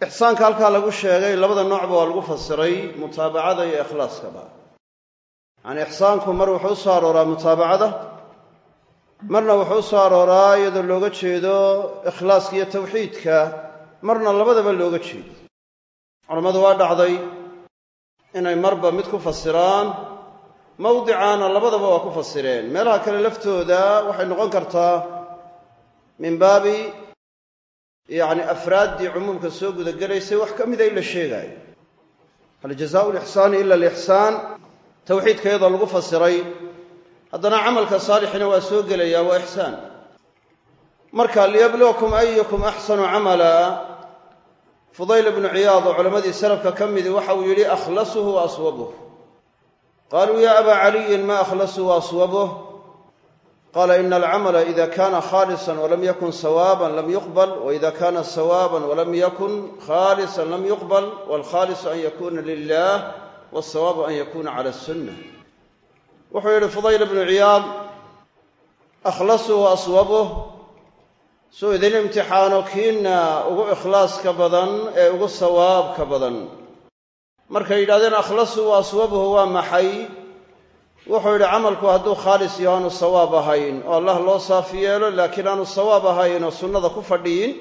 ixsaanka halkaa lagu sheegay labada noocba waa lagu fasiray mutaabacada iyo ikhlaaskaba yacanii ixsaanku mar wuxuu u soo arooraa mutaabacada marna wuxuu u soo arooraa iyadoo looga jeedo ikhlaaska iyo tawxiidka marna labadaba looga jeedo culammadu waa dhacday inay marba mid ku fasiraan mawdicaana labadaba waa ku fasireen. Meelaha kale laftooda waxay noqon kartaa min baabi yacni afraaddii cumuumka soo gudagelaysay wax ka mida la sheegaayo hal jazaau lixsaani ila alixsaan. Tawxiidka iyadoo lagu fasiray haddana camalka saalixina waa soo gelayaa waa ixsaan. Marka liyabluwakum ayukum axsanu camala. Fudayl ibnu ciyaad oo culammadii salafka ka midii waxa uu yidhi akhlasuhu wa qaluu ya aba caliyin ma akhlasuhu wa aswabuh qala ina alcamala ida kana khalisan walam yakun sawaaban lam yuqbal waida kana sawaaban walam yakun khalisan lam yuqbal walkhalisu an yakuna lilah walsawaabu an yakuna cala sunna wuxuu yidhi fudayl ibnu ciyaad akhlasuhu wa aswabuh suu idin imtixaano kiina ugu ikhlaaska badan ee ugu sawaabka badan markay yidhahdeen akhlasu wa aswabuhu waa maxay? Wuxuu yidhi camalku hadduu khaalis yaho aanu sawaab ahayn oo allah loo saafi yeelo laakiin aanu sawaab ahayn oo sunnada ku fadhiyin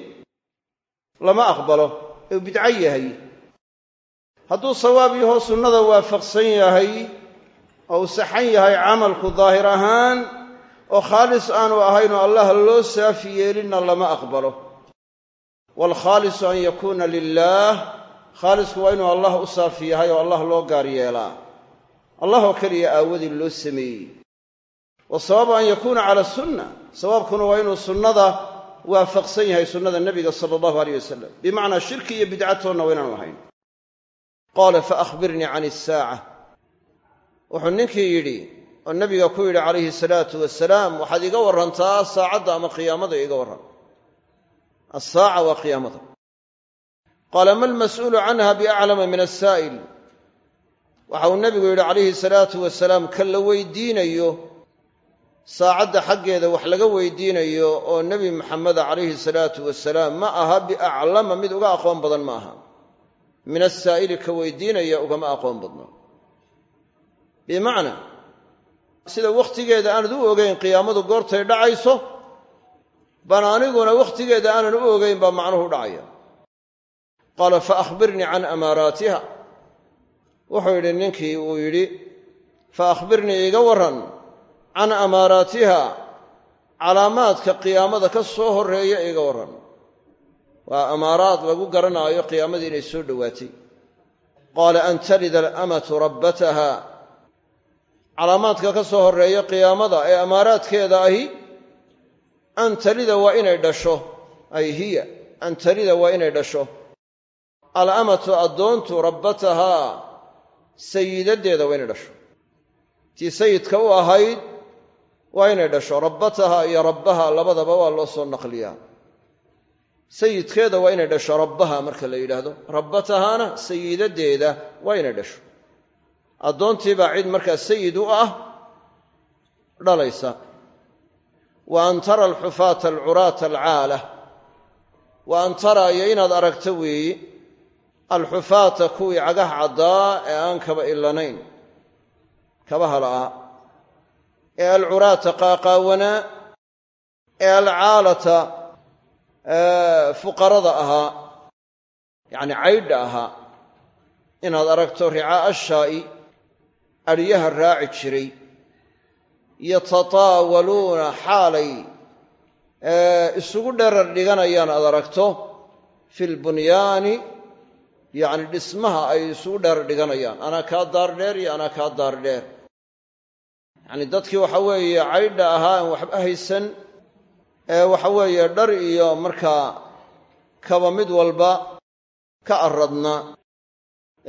lama aqbalo. Ee uu bidco yahay. Hadduu sawaab yaho sunnada waafaqsan yahay oo uu saxan yahay camalku daahir ahaan oo khaalis aanu ahayn oo allah loo saafi yeelinna lama aqbalo. Waalkhaalisu an yakuuna lilaah khaalisku waa inuu allah u saafi yahay oo allah loo gaar yeelaa. Allah oo keliya aawadii loo sameeyey. Wasawabu an yakuuna cala sunna. Sawaabkuna waa inuu sunnada waafaqsan yahay sunnada nebiga sala allahu aleyh wasalam bimacnaa shirki iyo bidcatoonna waa inaanu ahayn qaala faahbirnii can isaaca wuxuu ninkii yidhi oo nebiga ku yidhi calayhi salaatu wasalaam waxaad iga warrantaa saacadda ama qiyaamada iga warran. Asaaca waa qiyaamada qaala ma almas'uulu canha biaclama min asaa'il waxa uu nebigu yidhi calayhi salaatu wasalaam ka la weydiinayo saacadda xaggeeda wax laga weydiinayo oo nebi maxameda calayhi salaatu wasalaam ma aha biaclama mid uga aqoon badan ma aha. Min asaa'ili ka weydiinaya ugama aqoon badno. Bimacnaa sida wakhtigeeda aanad u ogeyn qiyaamadu goortay dhacayso baan aniguna wakhtigeeda aanan u ogeyn baa macnuhu dhacaya qaala faahbirnii can amaaraatiha. Wuxuu yidhi ninkii uu yidhi faahbirnii iiga warran can amaaraatiha calaamaadka qiyaamada ka soo horreeya iiga warran. Waa amaaraad lagu garanaayo qiyaamadii inay soo dhowaatay qaala an talida alamatu rabbataha. Calaamaadka ka soo horreeya qiyaamada ee amaaraadkeeda ahi an talida waa inay dhasho. Ay hiya an talida waa inay dhasho alamatu addoontu rabbatahaa sayidaddeeda waa inay dhasho. Tii sayidka u ahayd waa inay dhasho. Rabbataha iyo rabbaha labadaba waa loo soo naqliyaa. Sayidkeeda waa inay dhasho. Rabbaha marka la yidhaahdo. Rabbatahaana sayidadeeda waa inay dhasho. Addoontiibaa cid markaa sayid u ah dhalaysa. Wa an tara alxufaata alcuraata alcaala. Wa an tara iyo inaad aragto weeyi alxufaata kuwii cagaha caddaa ee aan kaba ilanayn kabaha la'aa ee alcuraata qaaqaawanaa ee alcaalata fuqarada ahaa yacni caydha ahaa inaad aragto ricaa'a ashaa'i adhiyaha raaci jiray. Yatataawaluuna xaalay. Isugu dherar dhiganayaan aad aragto. Fi lbunyaani yacni dhismaha ay isugu dherar dhiganayaan. Anaa kaa daar dheer iyo anaa kaa daar dheer. Yacni dadkii waxa weeye caydha ahaa aan waxba haysan ee waxa weeye dhar iyo markaa kaba mid walba ka arradna.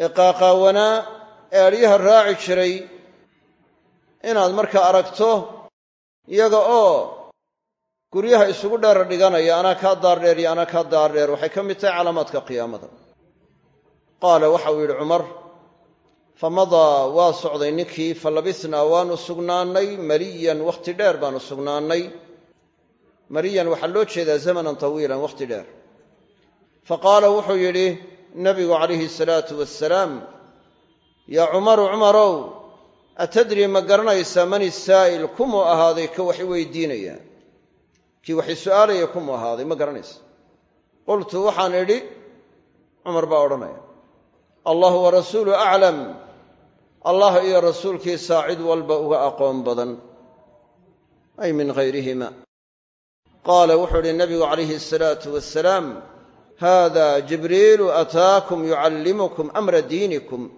Ee qaaqaawanaa ee adhyaha raaci jiray inaad markaa aragto iyaga oo guryaha isugu dheera dhiganaya anaa kaa daardheer iyo anaa kaa daardheer waxay ka mid tahay calaamaadka qiyaamada qaala waxau yidhi cumar famadaa waa socday ninkii fa labisnaa waanu sugnaannay maliyan wakhti dheer baanu sugnaannay. Mariyan waxaa loo jeedaa zamanan tawiilan wakhti dheer. Fa qaala wuxuu yidhi nabigu calayhi salaatu wasalaam yaa cumaru cumarow atadri ma garanaysaa man isaa'il kumuu ahaaday ka wax weydiinaya? Kii wax i su'aalaya kumuu ahaaday ma garanaysa. Qultu waxaan idhi cumar baa odhanaya allahu wa rasuulu aclam allah iyo rasuulkiisaa cid walba uga aqoon badan. Ay min hayrihima qaala wuxuu idhi nabigu calayhi asalaatu wasalaam hada jibriilu ataakum yucallimukum amra diinikum.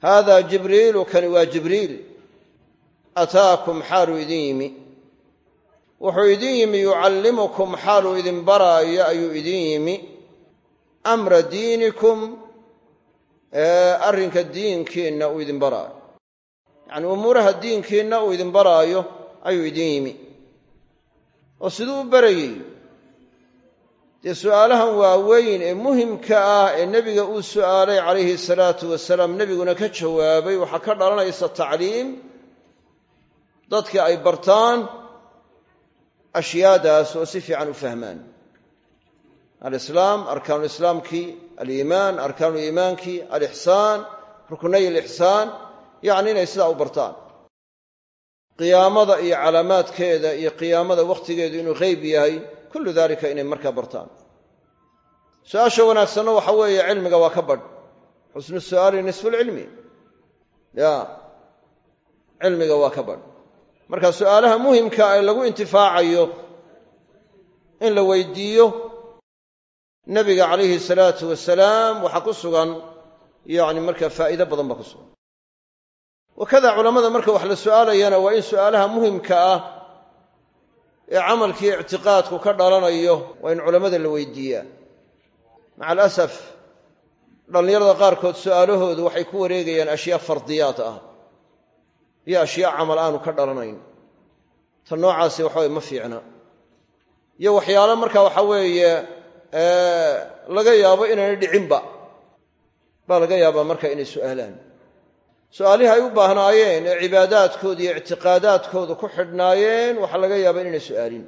Hada jibriilu kani waa jibriil. Ataakum xaaluu idin yimi. Wuxuu idin yimi yucallimukum xaaluu idin baraayo ayuu idin yimi. Amra diinikum arrinka diinkiinna uu idin baraayo yacnii umuuraha diinkiinna uu idin baraayo ayuu idin yimi. Oo siduu u barayey dee su'aalahan waaweyn ee muhimka ah ee nebiga uu su'aalay calayhi salaatu wasalaam nebiguna ka jawaabay waxaa ka dhalanaysa tacliim. Dadka ay bartaan ashyaadaas oo si fiican u fahmaan alislaam arkaanulislaamkii aliimaan arkaanuliimaankii alixsaan ruknay alixsaan yacni inay sidaa u bartaan. Qiyaamada iyo calaamaadkeeda iyo qiyaamada wakhtigeedu inuu qeyb yahay kullu dalika inay markaa bartaan. Su'aasha wanaagsanna waxa weeye cilmiga waa ka badh. Xusnu su'aali nisfu lcilmi ya cilmiga waa ka badh. Marka su'aalaha muhimka ee lagu intifaacayo in la weydiiyo nebiga calayhi salaatu wasalaam waxaa ku sugan yacni markaa faa'iido badan baa ku sugan. Wakada culammada marka wax la su'aalayana waa in su'aalaha muhimka ah ee camalkii ictiqaadku ka dhalanayo waa in culammada la weydiiyaa. Maca alasaf dhallinyarada qaarkood su'aalahoodu waxay ku wareegayaan ashyaa fardiyaad ah iyo ashyaa camal aanu ka dhalanayn. Ta noocaasi waxaweye ma fiicna. Iyo waxyaalo marka waxa weeye laga yaabo inaanay dhicinba. Baa laga yaabaa marka inay su'aalaan. Su'aalihii ay u baahnaayeen ee cibaadaadkooda iyo ictiqaadaadkooda ku xidhnaayeen waxaa laga yaabaa su'aalin.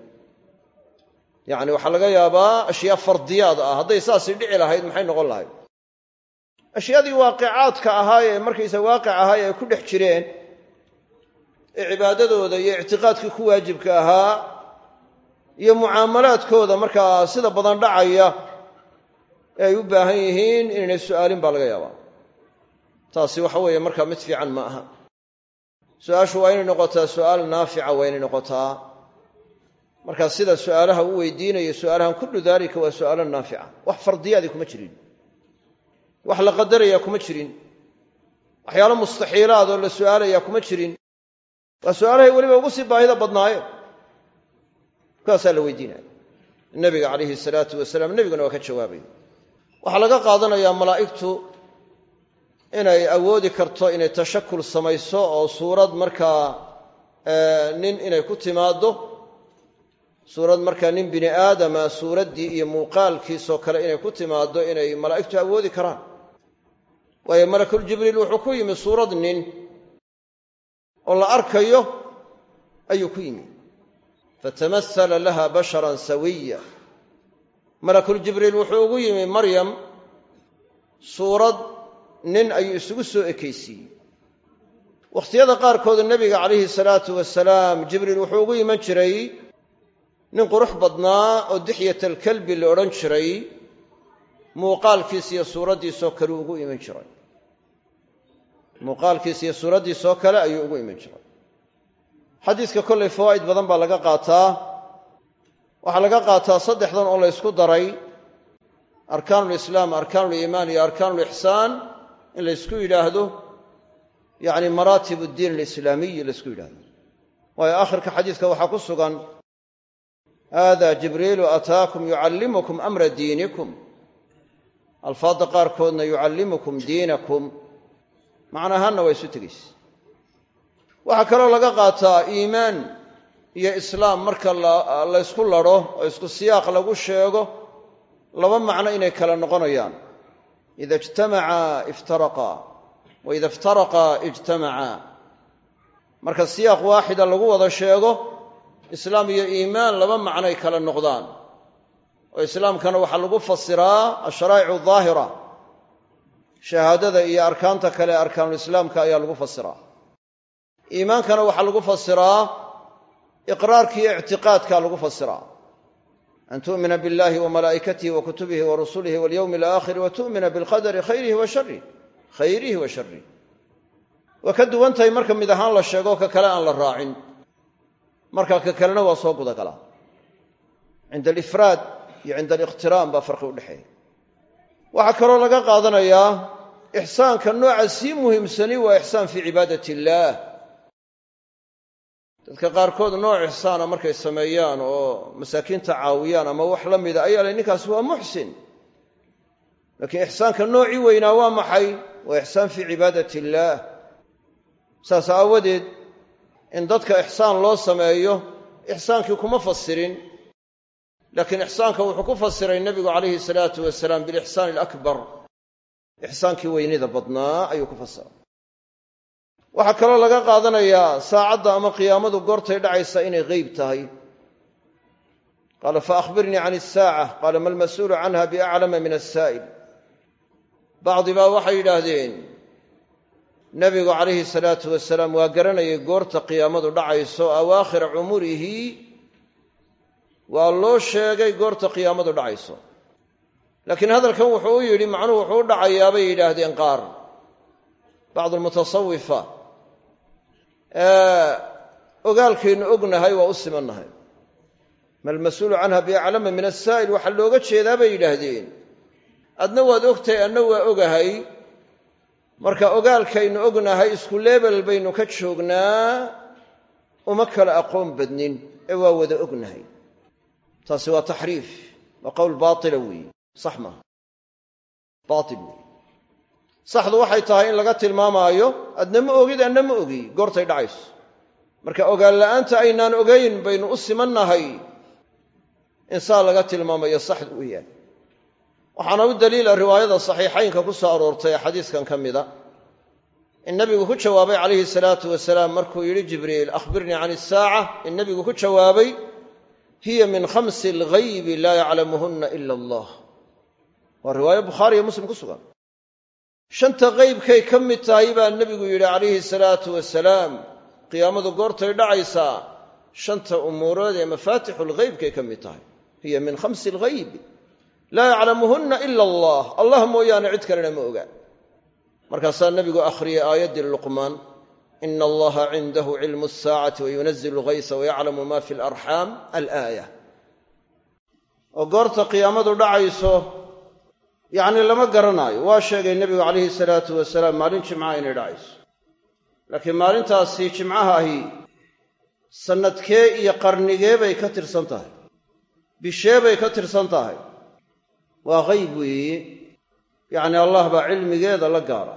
Yacni waxaa laga yaabaa ashyaa fardiyaad ah. Hadday saasii dhici lahayd maxay noqon lahayd? Ashyaadii waaqicaadka ahaa ee markaysa waaqic ahaa ee ku dhex jireen ee cibaadadooda iyo ictiqaadkii ku waajibka ahaa iyo mucaamalaadkooda markaa sida badan dhacaya ee ay u baahan yihiin inaynay su'aalin baa laga yaabaa. Taasi waxa weeye markaa mid fiican ma aha. Su'aashu waa inay noqotaa su'aal naafica waa inay noqotaa. Markaa sida su'aalaha u weydiinayo su'aalahan kullu daalika waa su'aalo naafica. Wax fardiyaadii kuma jirin. Wax la qadaraya kuma jirin. Waxyaalo mustaxiilaad oo la su'aalaya kuma jirin. Waa su'aalahay weliba ugu sii baahida badnaayeen kaasaa la weydiinaya. Nebiga calayhi salaatu wasalaam nebiguna waa ka jawaabay. Waxaa laga qaadanayaa malaa'igtu inay awoodi karto inay tashakul samayso oo suurad markaa nin inay ku timaaddo suurad markaa nin bini aadama suuraddii iyo muuqaalkiisoo kale inay ku timaaddo inay malaa'igtu awoodi karaan. Waayo malakuljibriil wuxuu ku yimi suurad nin oo la arkayo ayuu ku yimi fatamahala laha basharan sawiya malakuljibriil wuxuu ugu yimi maryam suurad nin ayuu isugu soo ekaysiiyey wakhtiyada qaarkood nebiga calayhi salaatu wasalaam jibriil wuxuu ugu iman jiray nin qurux badnaa oo dixyatalkalbi la odhan jiray muuqaalkiis iyo suuraddiisoo kale ugu iman jiray muuqaalkiis iyo suuraddiisoo kale ayuu ugu iman jiray xadiiska kollay fawaa'id badan baa laga qaataa. Waxaa laga qaataa saddexdan oo la ysku daray. Arkaanulislaam arkaanuliimaan iyo arkaanuulixsaan in la ysku yidhaahdo. Yacni maraatib uddiin alislaamiyi la ysku yidhahdo waayo aakhirka xadiiska waxaa ku sugan haada jibriilu ataakum yucallimukum amra diinikum. Alfaadda qaarkoodna yucallimukum diinakum. Macnaahaanna waa isu tegaysa waxaa kaloo laga qaataa iimaan iyo islaam. Marka la ysku ladho oo isku siyaaq lagu sheego laba macno inay kala noqonayaan. Ida ijtamacaa iftaraqaa wa ida iftaraqaa ijtamacaa marka siyaaq waaxida lagu wada sheego islaam iyo iimaan laba macnoay kala noqdaan. Oo islaamkana waxaa lagu fasiraa asharaa'icu daahira shahaadada iyo arkaanta kale arkaanulislaamka ayaa lagu fasiraa iimaankana waxaa lagu fasiraa iqraarka iyo ictiqaadka lagu fasiraa. An tu'mina biاllahi wa malaa'ikatihi wa kutubihi wa rusulihi walyowmi alaakhiri wa tu'mina bilqadari khayrihi wa sharih khayrihi wa sharih waa ka duwan tahay marka mid ahaan la sheego ka kale aan la raacin. Marka ka kalena waa soo gudagalaa cinda alifraad iyo cinda aliqhtiraam baa farqi udhexeeya waxaa kaloo laga qaadanayaa ixsaanka nooca sii muhiimsani waa ixsaan fii cibaadat illaah dadka qaarkood nooc ixsaana markay sameeyaan oo masaakiinta caawiyaan ama wax la mida ayaa le ninkaasi waa muxsin. Laakiin ixsaanka noocii weynaa waa maxay? Waa ixsaan fii cibaadat illaah saas aawadeed in dadka ixsaan loo sameeyo ixsaankii kuma fasirin laakiin ixsaanka wuxuu ku fasiray nebigu calayhi salaatu wasalaam bilixsaani alakbar ixsaankii weynida badnaa ayuu ku fasiray waxaa kaloo laga qaadanayaa saacadda ama qiyaamadu goortay dhacaysa inay qeyb tahay. Qaala faahbirnii can isaaca qaala ma almas-uulu canha biaclama min asaa'il bacdi baa waxay yidhaahdeen nebigu calayhi salaatu wasalaam waa garanayay goorta qiyaamadu dhacayso awaakhira cumurihi waa loo sheegay goorta qiyaamadu dhacayso. Laakiin hadalkan wuxuu u yidhi macnuhu wuxuu u dhacayaa bay yidhaahdeen qaar. Bacdu almutasawifa ogaalkaynu ognahay waa u simannahay. Ma almas-uulu canha biaclama min asaa'il waxaa looga jeedaa bay yidhaahdeen. Adna waad ogtahay adna waa ogahay. Marka ogaalkaynu ognahay isku leebel baynu ka joognaa uma kala aqoon badnin ee waa wada ognahay. Taasi waa taxriif waa qowl baatila weeye sax maaha. Baatil weeye saxdu waxay tahay in laga tilmaamaayo adna ma ogid adna ma ogi. Goortay dhacayso. Marka ogaan la'aanta aynaan ogayn baynu u simannahay in saa laga tilmaamayo saxdu u yahay waxaana u daliila riwaayada saxiixaynka ku soo aroortay ee xadiiskan ka mida in nebigu ku jawaabay calayhi salaatu wasalaam markuu yidhi jibriil akhbirnii can isaaca in nebigu ku jawaabay hiya min khamsi alghaybi laa yaclamuhunna ila allah. Waa riwaayo bukhaariiyo muslim ku sugan shanta qaybkay ka mid tahay baa nebigu yidhi calayhi salaatu wasalaam qiyaamadu goortay dhacaysaa shanta umuurood ee mafaatixu lghaybkay ka mid tahay hiya min khamsi alghaybi laa yaclamuhunna ila allah. Allah mooyaane cid kalena ma oga. Markaasaa nebigu akhriyey aayaddii luqmaan ina allaha cindahu cilmu asaacati wayunazilu lghaysa wayaclamu ma fi alarxaam alaaya. Oo goorta qiyaamadu dhacayso yacni lama garanaayo waa sheegay nebigu calayhi salaatu wasalaam maalin jimcaha inay dhacayso. Laakiin maalintaasi jimcaha ahi sannadkee iyo qarnigee bay ka tirsan tahay. Bishee bay ka tirsan tahay. Waa qayb weeye. Yacni allah baa cilmigeeda la gaara.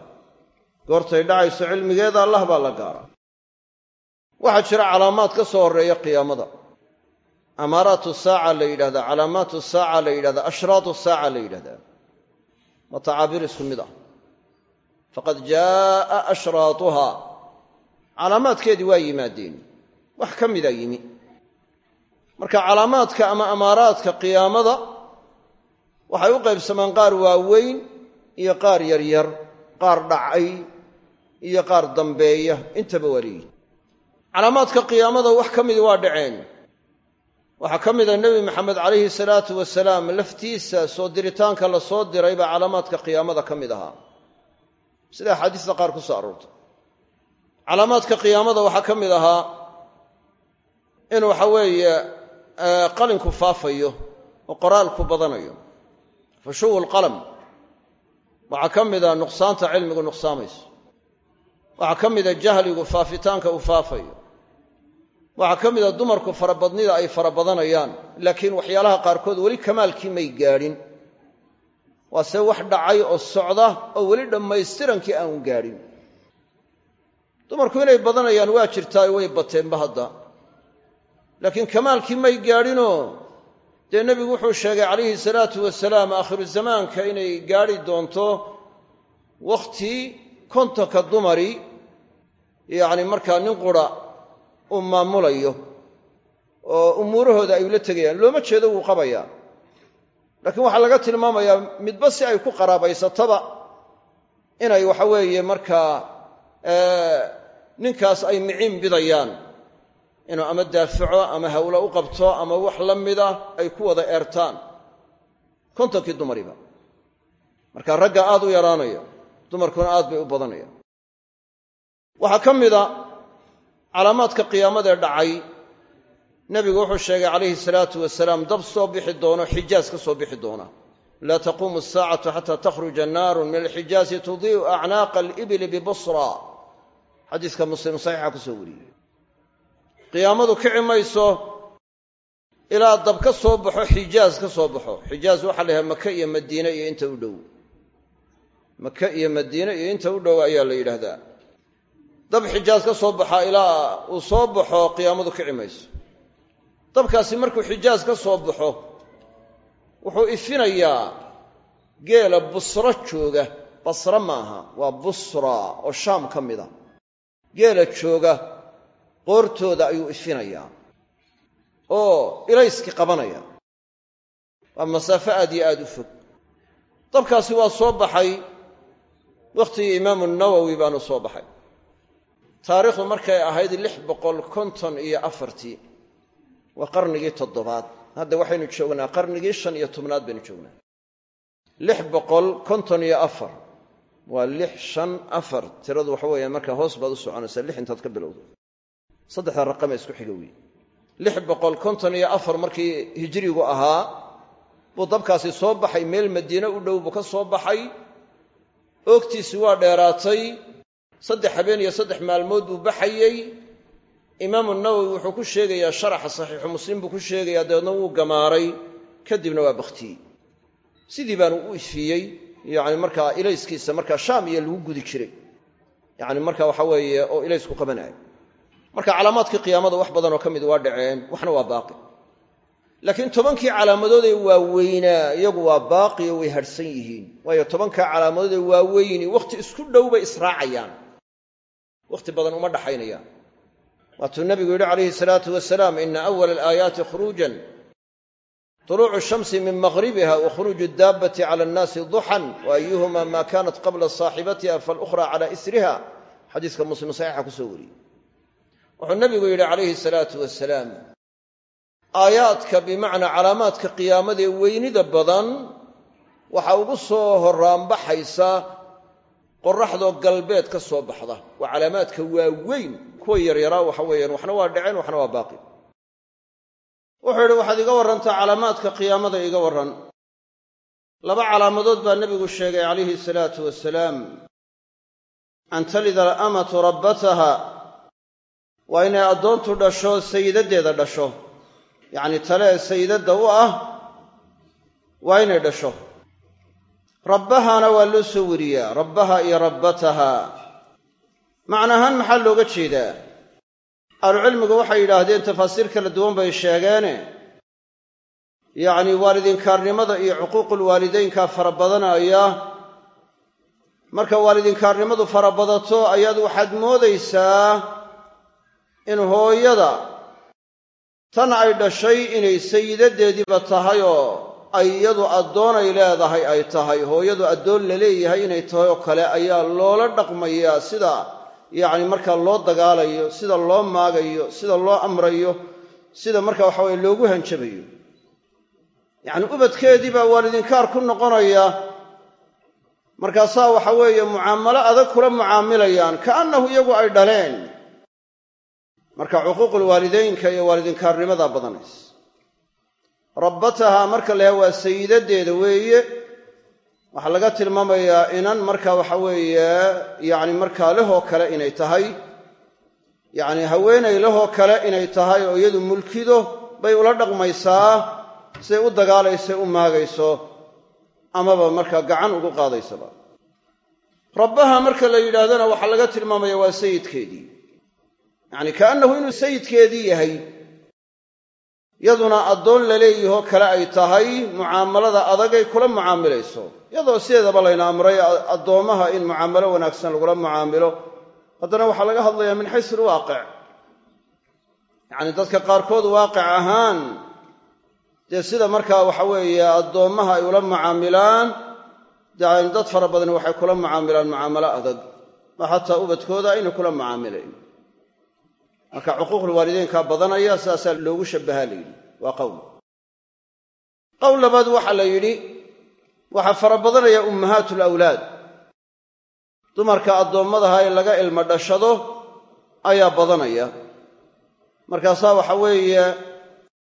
Goortay dhacayso cilmigeeda allah baa la gaara. Waxaa jira calaamaad ka soo horreeya qiyaamada. Amaaraatu saaca la yidhahdaa calaamaatu saaca la yidhahdaa ashraatu saaca la yidhahdaa waa tacaabiir isku mid ah faqad jaa'a ashraatuhaa calaamaadkeedii waa yimaadeen wax ka mida yimi marka calaamaadka ama amaaraadka qiyaamada waxay u qaybsamaan qaar waaweyn iyo qaar yaryar qaar dhacay iyo qaar dambeeya intaba waa leeyihi calaamaadka qiyaamada wax ka midi waa dhaceen waxaa ka mida nebi maxamed calayhi salaatu wasalaam laftiisa soo diritaanka la soo diray baa calaamaadka qiyaamada ka mid ahaa. Sida axaadiista qaar ku soo aroortay calaamaadka qiyaamada waxaa ka mid ahaa in waxa weeye qalinku faafayo oo qoraalku badanayo. Fashuwu lqalam waxaa ka mida nuqsaanta cilmigu nuqsaamayso waxaa ka mida jahligu faafitaanka uu faafayo waxaa ka mida dumarku farabadnida ay fara badanayaan laakiin waxyaalaha qaarkood weli kamaalkii may gaadhin. Waase wax dhacay oo socda oo weli dhammaystirankii aanu gaadhin. Dumarku inay badanayaan waa jirtaayo way bateenba hadda. Laakiin kamaalkii may gaadhinoo dee nebigu wuxuu sheegay calayhi salaatu wasalaam aakhiru zamaanka inay gaadhi doonto wakhti kontonka dumari yacni markaa nin qura uu maamulayo oo umuurahooda ay ula tegayaan looma jeedo wuu qabayaa. Laakiin waxaa laga tilmaamayaa midba si ay ku qaraabaysataba inay waxa weeye markaa ninkaas ay miciin bidayaan. Inuu ama daafaco ama hawlo u qabto ama wax la mida ay ku wada eertaan. Kontonkii dumariba. Marka ragga aad u yaraanaya dumarkuna aad bay u badanayaan. Waxaa ka mida calaamaadka qiyaamadee dhacay nebigu wuxuu sheegay calayhi salaatu wasalaam dab soo bixi doono xijaas ka soo bixi doona. Laa taquumu asaacatu xataa takhruja naarun min alxijaasi tudii'u acnaaqa alibili bibusra. Xadiiska muslim saxiixa ku soo wariyey. Qiyaamadu kici mayso ilaa dab ka soo baxo xijaaz ka soo baxo. Xijaaz waxaa la yidhaha maka iyo madiine iyo inta u dhow. Maka iyo madiine iyo inta u dhow ayaa la yidhaahdaa dab xijaaz ka soo baxaa ilaa uu soo baxo qiyaamadu kici mayso dabkaasi markuu xijaaz ka soo baxo wuxuu ifinayaa geela busro jooga. Basra maaha waa busra oo shaam ka mid a geela jooga qoortooda ayuu ifinayaa oo ilayskii qabanaya. Waa masaafo aad iyo aad u fog. Dabkaasi waa soo baxay wakhtigii imaamu nawowi baanu soo baxay taariikhdu markay ahayd lix boqol konton iyo afartii waa qarnigii toddobaad. Hadda waxaynu joognaa qarnigii shan iyo tobnaad baynu joognaa. Lix boqol konton iyo afar waa lix shan afar. Tiradu waxa weeye markaa hoos baad u soconaysaa lix intaad ka bilowdo. Saddexda raqamee isku xiga weeye lix boqol konton iyo afar markii hijirigu ahaa buu dabkaasi soo baxay meel madiine u dhow buu ka soo baxay. Oogtiisi waa dheeraatay saddex habeen iyo saddex maalmood buu baxayey. Imaamu nawowi wuxuu ku sheegayaa sharaxa saxiixu muslim buu ku sheegayaa dabeedna wuu gamaaray. Kadibna waa bakhtiyey sidii baanu u ifiyey yacni markaa ilayskiisa markaa shaam iyo lagu gudi jiray. Yacni marka waxa weeye oo ilaysku qabanaya marka calaamaadkii qiyaamada wax badanoo ka mid waa dhaceen waxna waa baaqi. Laakiin tobankii calaamadood ee waaweynaa iyagu waa baaqiyo way hadhsan yihiin. Waayo tobankaa calaamadood ee waaweyni wakhti isku dhow bay israacayaan wakhti badan uma dhaxaynayaan waatuu nabigu yidhi calayhi salaatu wasalaam ina awala alaayaati khuruujan طuluucu shamsi min maqhribiha wa khuruuju daabati cala annaasi duxan wa ayuhuma ma kanat qabla saaxibatiha falukhra cala isriha. Xadiiska muslim saxiixa ku soo wariyey wuxuu nabigu yidhi calayhi salaatu wasalaam aayaadka bimacnaa calaamaadka qiyaamadaee weynida badan waxa ugu soo horaanbaxaysa qoraxdoo galbeed ka soo baxda waa calaamaadka waaweyn kuwa yaryaraa waxa weeyaan waxna waa dhaceen waxna waa baaqi. Wuxuu yidhi waxaad iga warrantaa calaamaadka qiyaamada iga warran. Laba calaamadood baa nebigu sheegay calayhi salaatu wasalaam an talida alamatu rabbataha waa inay addoontu dhasho sayidaddeeda dhasho. Yacni talee sayidadda u ah waa inay dhasho rabbahana waa loo soo weriyaa rabbaha iyo rabbataha. Macnaahaan maxaa looga jeedaa? Ahlucilmigu waxay yidhaahdeen tafaasiir kala duwan bay sheegeene. Yacni waalidinkaarnimada iyo cuquuqulwaalidaynkaa fara badanaya. Marka waalidinkaarnimadu fara badato ayaad waxaad moodaysaa in hooyada tan ay dhashay inay sayidaddeediiba tahay oo iyadu addoonay leedahay ay tahay hooyadu addoon la leeyahay inay tahay oo kale ayaa loola dhaqmayaa sida yacni markaa loo dagaalayo sida loo maagayo sida loo amrayo sida marka waxa weye loogu hanjabayo. Yacni ubadkeedii baa waalidinkaar ku noqonaya. Markaasaa waxa weeye mucaamalo adag kula mucaamilayaan ka'annahu iyagu ay dhaleen. Marka cuquuqul waalidaynka iyo waalidinkaarnimadaa badanaysa rabbataha marka la yaha waa sayidaddeeda weeye. Waxaa laga tilmaamayaa inan marka waxa weeye yacni markaa lehoo kale inay tahay. Yacni haweenay lehoo kale inay tahay oo iyadu mulkido bay ula dhaqmaysaa siday u dagaalayso u maagayso amaba markaa gacan ugu qaadaysaba rabbaha marka la yidhaahdana waxaa laga tilmaamaya waa sayidkeedii. Yacni ka'annahu inuu sayidkeedii yahay yaduna addoon la leeyahoo kale ay tahay mucaamalada adagay kula mucaamilayso. Iyadoo sideedaba layna amray addoommaha in mucaamalo wanaagsan lagula mucaamilo. Haddana waxaa laga hadlayaa min xaysu alwaaqic. Yacni dadka qaarkood waaqic ahaan dee sida markaa waxa weeye addoommaha ay ula mucaamilaan dee dad fara badan waxay kula mucaamilaan mucaamalo adag. Oo xataa ubadkooda ayna kula mucaamilayn marka cuquuqul waalideynkaa badanaya saasaa loogu shabbahaa la yidhi. Waa qowl. Qowl labaad waxaa la yidhi waxaa fara badanaya ummahaatu lawlaad dumarka addoommadaha ee laga ilmo dhashado ayaa badanaya. Markaasaa waxa weeye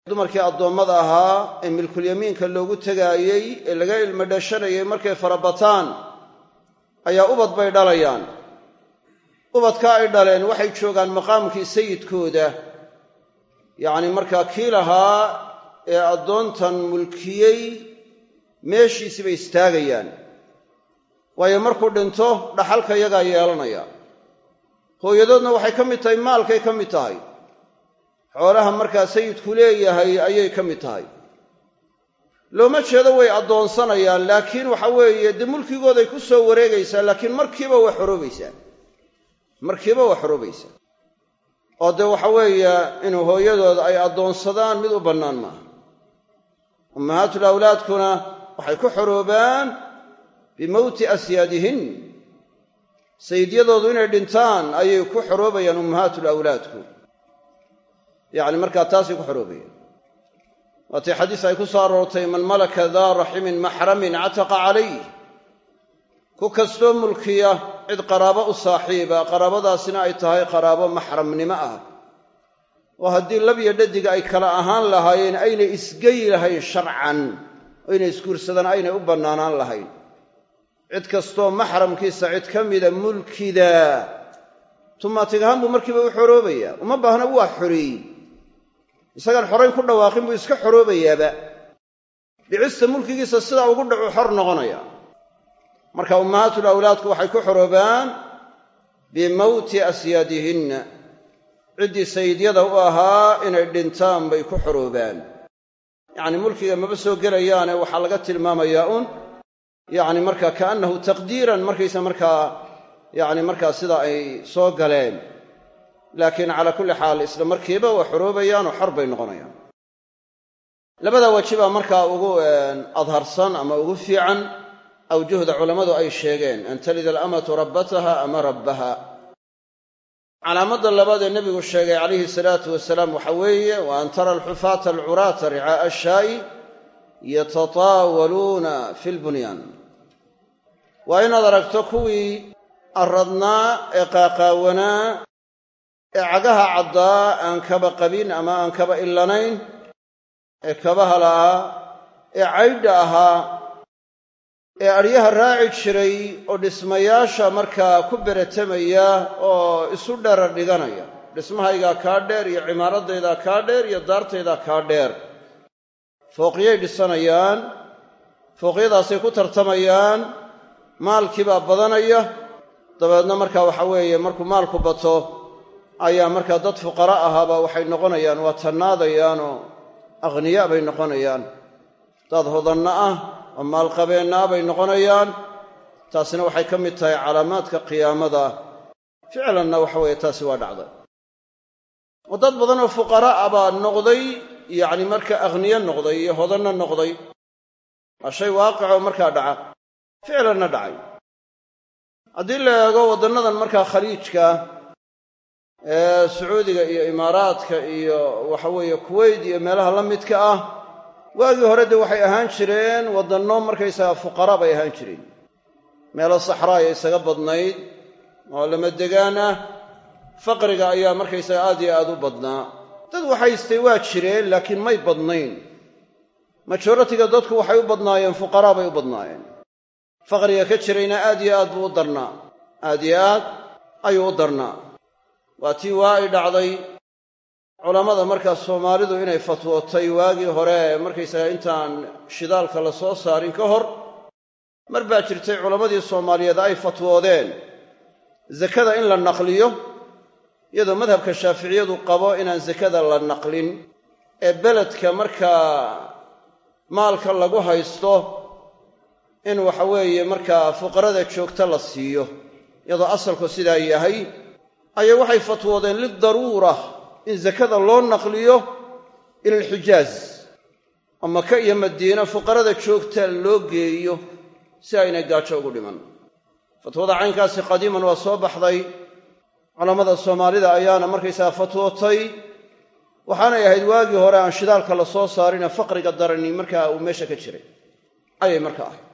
dumarkii addoommada ahaa ee milkulyamiinka loogu tegaayey ee laga ilmo dhashanayay markay farabataan ayaa ubad bay dhalayaan ubadka ay dhaleen waxay joogaan maqaamkii sayidkooda. Yacni markaa kii lahaa ee addoontan mulkiyey meeshiisi bay istaagayaan. Waayo markuu dhinto dhaxalka yagaa yeelanaya. Hooyadoodna waxay ka mid tahay maalkay ka mid tahay. Xoolaha markaa sayidku leeyahay ayay ka mid tahay. Looma jeedo way addoonsanayaan laakiin waxa weeye dee mulkigooday ku soo wareegaysaa laakiin markiiba waa xoroobaysaa markiiba waa xoroobaysaa oo dee waxa weeye inuu hooyadooda ay addoonsadaan mid u bannaan maaha. Ummahaatul awlaadkuna waxay ku xoroobaan bimowti asyaadihin. Sayidyadoodu inay dhintaan ayay ku xoroobayaan ummahaatul awlaadku. Yacni markaa taasay ku xoroobayaan waatii xadiis ay ku soo aroortay man malaka daa raximin maxramin cataqa calayh ku kastoo mulkiya cid qaraabo u saaxiiba qaraabadaasina ay tahay qaraabo maxramnimo ah. Oo haddii labyo dhadiga ay kala ahaan lahaayeen aynay isgeyi lahayn sharcan oo inay isguursadaan aynay u bannaanaan lahayn. Cid kastoo maxramkiisa cid ka mida mulkida tumaatigahaan buu markiiba u xoroobaya uma baahna waa xoreeyey isagaan xorayn ku dhawaaqin buu iska xoroobayaaba. Dhicista mulkigiisa sidaa ugu dhacu xor noqonaya marka ummahaatul awlaadku waxay ku xoroobaan bimowti asyaadihinna ciddii sayidyada u ahaa inay dhintaan bay ku xoroobaan. Yacni mulkiga maba soo gelayaane waxaa laga tilmaamayaa un yacni marka kaannahu taqdiiran markaysa markaa yacni markaa sida ay soo galeen. Laakiin calaa kulli xaal isla markiiba waa xoroobayaan oo xor bay noqonayaan. Labada weji baa markaa ugu adharsan ama ugu fiican awjuhda culammadu ay sheegeen an talida alamatu rabbataha ama rabbaha calaamadda labaad ee nebigu sheegay calayhi salaatu wasalaam waxa weeye wa an tara alxufaata alcuraata ricaa'a ashaa'i yatataawaluuna fi lbunyaan waa inaad aragto kuwii arradnaa ee qaaqaawanaa ee cagaha caddaa aan kaba qabin ama aan kaba illanayn ee kabaha la'aa ee caydha ahaa ee adhyaha raaci jiray oo dhismayaasha markaa ku beratamaya oo isu dherar dhiganaya. Dhismahaygaa kaa dheer iyo cimaaradaydaa kaa dheer iyo daartaydaa kaa dheer. Fooqyay dhisanayaan fooqyadaasay ku tartamayaan maalkiibaa badanaya. Dabeedna markaa waxa weeye markuu maalku bato ayaa markaa dad fuqara ahaaba waxay noqonayaan waa tannaadayaanoo akhniyaa bay noqonayaan. Dad hodanna ah oo maalqabeenna ah bay noqonayaan. Taasina waxay ka mid tahay calaamaadka qiyaamada. Ficlanna waxa weeye taasi waa dhacday. Oo dad badan oo fuqara ah baa noqday yacni marka akhniye noqday iyo hodanna noqday. Waa shay waaqicoo markaa dhaca. Ficlanna dhacay. Haddii la eego waddannadan markaa khaliijka ee sacuudiga iyo imaaraadka iyo waxa weeye kuweyt iyo meelaha la midka ah waagii hore dee waxay ahaan jireen waddanno markaysaga fuqara bay ahaan jireen. Meelo saxraaya isaga badnayd oo lama degaan ah faqriga ayaa markaysaga aad iyo aad u badnaa. Dad waxaystay waa jireen laakiin may badnayn. Majoratiga dadku waxay u badnaayeen fuqaraa bay u badnaayeen. Faqriga ka jirayna aad iyo aad buu u darnaa. Aad iyo aad ayuu u darnaa. Waa tii waa ay dhacday culammada markaa soomaalidu inay fatwootay waagii hore markaysaga intaan shidaalka la soo saarin ka hor mar baa jirtay culammadii soomaaliyeed ay fatwoodeen. Zakada in la naqliyo iyadoo madhabka shaaficiyadu qabo inaan zakada la naqlin ee beledka markaa maalka lagu haysto in waxa weeye markaa fuqarada joogta la siiyo iyadoo asalku sidaa yahay ayaa waxay fatwoodeen lidaruura in zakada loo naqliyo ila alxijaaz oo iyo madiina fuqarada joogta loo geeyo si aynay gaajo ugu dhiman. Fatwada caynkaasi qadiiman waa soo baxday. Culammada soomaalida ayaana markaysaga fatwootay. Waxaanay ahayd waagii hore aan shidaalka la soo saarine faqriga darani markaa uu meesha ka jiray. Ayay markaa ahayd.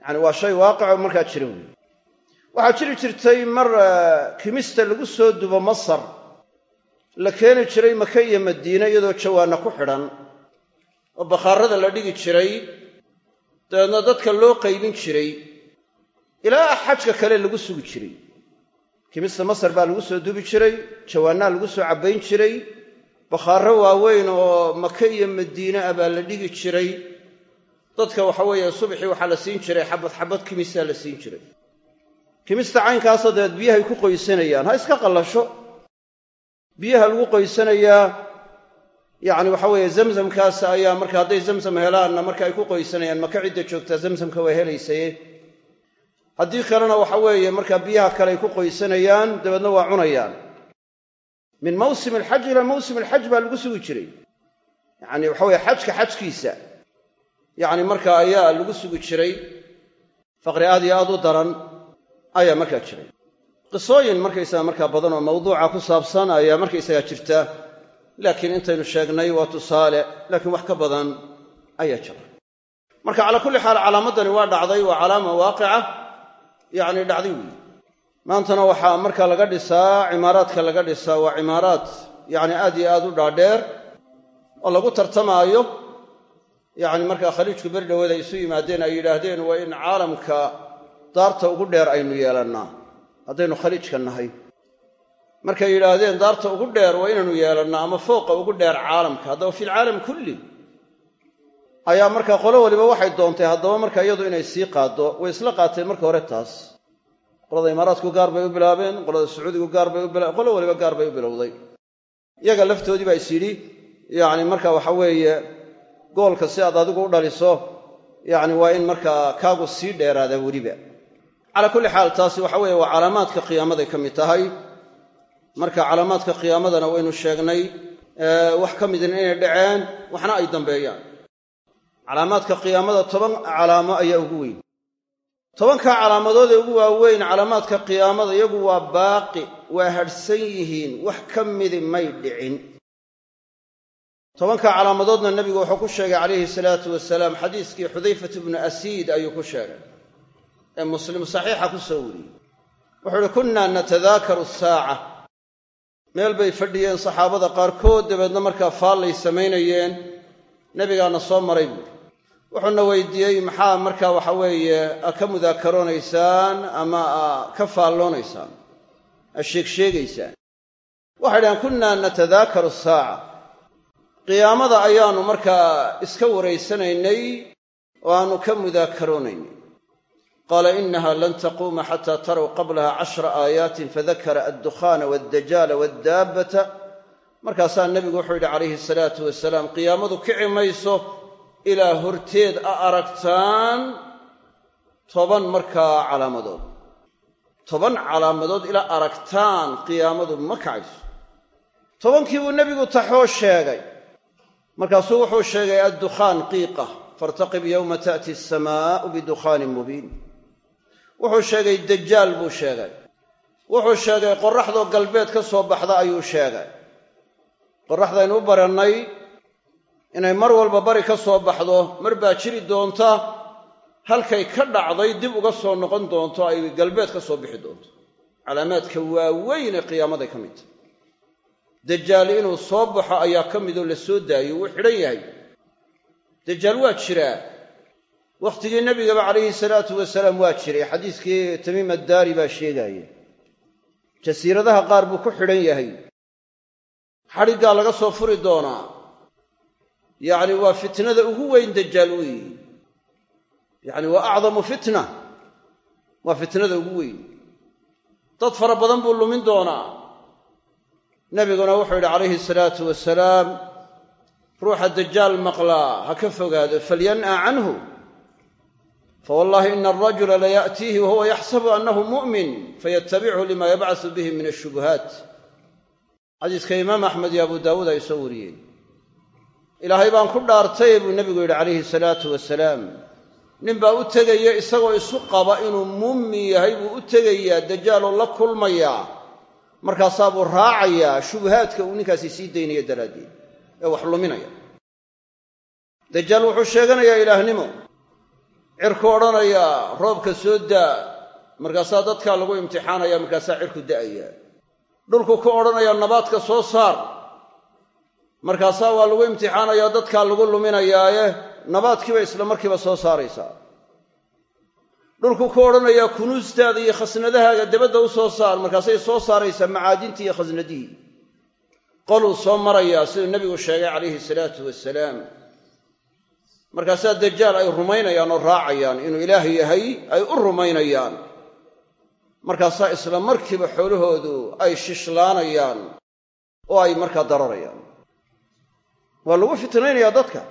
Yacani waa shay waaqico markaa jira weeye. Waxaa jiri jirtay mar kimista lagu soo dubo masar la keeni jiray maka iyo madiine iyadoo jawaanna ku xidhan. Oo bakhaarada la dhigi jiray dabeedna dadka loo qaybin jiray. Ilaa xajka kale lagu sugi jiray. Kimista masar baa lagu soo dubi jiray jawaannaa lagu soo cabbayn jiray. Bakhaarro waaweyn oo maka iyo madiine ah baa la dhigi jiray. Dadka waxa weeye subxii waxaa la siin jiray xabad xabad kimisaa la siin jiray. Kimista caynkaasoo dabeed biyahay ku qoysanayaan ha iska qallasho biyaha lagu qoysanayaa yacni waxa weeye zamzamkaas ayaa marka hadday zamzam helaanna marka ay ku qoysanayaan maka cidda joogtaa zamzamka waa helaysaye haddii kalena waxa weeye markaa biyaha kale ay ku qoysanayaan dabeedna waa cunayaan. Min mawsim alxaj ilaa mawsim alxaj baa lagu sugi jiray. Yacni waxa weye xajka xajkiisa yacni markaa ayaa lagu sugi jiray. Faqri aad iyo aad u daran ayaa markaa jiray qisooyin markaysaga markaa badan oo mawduuca ku saabsan ayaa markaysaga jirta. Laakiin intaynu sheegnay waa tusaale laakiin wax ka badan ayaa jira. Marka calaa kulli xaal calaamadani waa dhacday waa calaama waaqica yacni dhacday weyi maantana waxaa marka laga dhisaa cimaaraadka laga dhisaa waa cimaaraad yacni aad iyo aad u dhaadheer oo lagu tartamaayo. Yacni markaa khaliijku beri dhaweed ay isu yimaadeen ay yidhaahdeen waa in caalamka daarta ugu dheer aynu yeelannaa haddaynu khaliijka nahay. Markay yidhaahdeen daarta ugu dheer waa inaynu yeelannaa ama fooqa ugu dheer caalamka haddaba fi lcaalam kulli. Ayaa markaa qolo waliba waxay doontay haddaba marka iyadu inay sii qaaddo way isla qaateen marka hore taas. Qolada imaaraadku gaar bay u bilaabeen qolada sacuudigu gaar bay u bilaabeen qolo waliba gaar bay u bilowday. Iyaga laftoodii baa is yacni marka waxa weeye goolka si aad adigu u dhaliso yacni waa in markaa kaagu sii dheeraadaa weliba calaa kulli xaal taasi waxa weeye waa calaamaadka qiyaamaday ka mid tahay. Marka calaamaadka qiyaamadana waynu sheegnay wax ka midna inay dhaceen waxna ay dambeeyaan. Calaamaadka qiyaamada toban calaamo ayaa ugu weyn. Tobankaa calaamadood ee ugu waaweyn calaamaadka qiyaamada iyagu waa baaqi waa hadhsan yihiin wax ka midi may dhicin. Tobanka calaamadoodna nebigu wuxuu ku sheegay calayhi salaatu wasalaam xadiiskii xudayfatu bnu asiid ayuu ku sheegay ee muslim saxiixa ku soo wariyey. Wuxuu uhi kunna natadaakaru saaca. Meel bay fadhiyeen saxaabada qaarkood dabeedna markaa faallay samaynayeen. Nebigaana soo maray buuri wuxuuna weydiiyey maxaa markaa waxa weeye a ka mudaakaronaysaan ama a ka faalloonaysaan? A sheegsheegaysaan waxay dhahaan kunna natadaakaru saaca. Qiyaamada ayaannu markaa iska waraysanaynay oo aannu ka mudaakaroonayny qaala inaha lan taquuma xataa taraw qablaha cashra aayaatin fadakara addukhaana waaddajaala waaddaabbata markaasaa nebigu wuxuu yidhi calayhi salaatu wasalaam qiyaamadu kici mayso ilaa horteed a aragtaan toban markaa calaamadood toban calaamadood ilaa aragtaan qiyaamadu ma kacayso tobankii buu nebigu taxoo sheegay markaasuu wuxuu sheegay addukhaan qiiqa faartaqib yowma ta'ti asamaa'u bidukhaanin mubiin wuxuu sheegay dajaal buu sheegay. Wuxuu sheegay qorraxdoo galbeed ka soo baxda ayuu sheegay. Qorraxdaynu u barannay inay mar walba bari ka soo baxdo mar baa jiri doonta halkay ka dhacday dib uga soo noqon doonto ay galbeed ka soo bixi doonto. Calaamaadka waaweyn ee qiyaamaday ka mid. Tahy dajaal inuu soo baxo ayaa ka midoo la soo daayo wuu xidhan yahay. Dajaal waa jiraa wakhtigii nebigaba calayhi salaatu wasalaam waa jiray. Xadiiskii tamiim addaari baa sheegaaya jasiiradaha qaar buu ku xidhan yahay. Xadhiggaa laga soo furi doonaa. Yacni waa fitnada ugu weyn dajaal weeyi yacni waa acdamu fitna. Waa fitnada ugu weyn. Dad fara badan buu lumin doonaa. Nebiguna wuxuu yidhi calayhi salaatu wasalaam ruuxa dajaal maqlaa ha ka fogaado falyan'a canhu fawallahi ina alrajula layaأtiihi wahuwa yaxsabu annahu mu'min fayatabichu lima yabcasu bihi min ashubuhaat xadiiska imaam axmed iyo abu daawuud ay soo wariyeen ilaahay baan ku dhaartay buu nebigu yidhi calayhi salaatu wasalaam nin baa u tegaya isagoo isu qaba inuu mummi yahay buu u tegayaa dajaaloo la kulmayaa markaasaa buu raacayaa shubahaadka uu ninkaasi sii daynaya daraaddeed ee wax luminaya cirku odhanayaa roobka soo daa markaasaa dadkaa lagu imtixaanaya markaasaa cirku da'aya. Dhulku ku odhanayaa nabaadka soo saar markaasaa waa lagu imtixaanayaa dadkaa lagu luminayaaye nabaadkiiba isla markiiba soo saaraysaa. Dhulku ku odhanayaa kunuustaada iyo khasnadahaaga dabadda u soo saar markaasay soo saaraysaa macaadintii iyo khasnadihii. Qoluu soo marayaa siduu nebigu sheegay calayhi salaatu wasalaam markaasaa dajaal ay rumaynayaan oo raacayaan inuu ilaah yahay ay u rumaynayaan. Markaasaa isla markiiba xoolahoodu ay shishlaanayaan oo ay markaa dararayaan. Waa lagu fitnaynayaa dadka.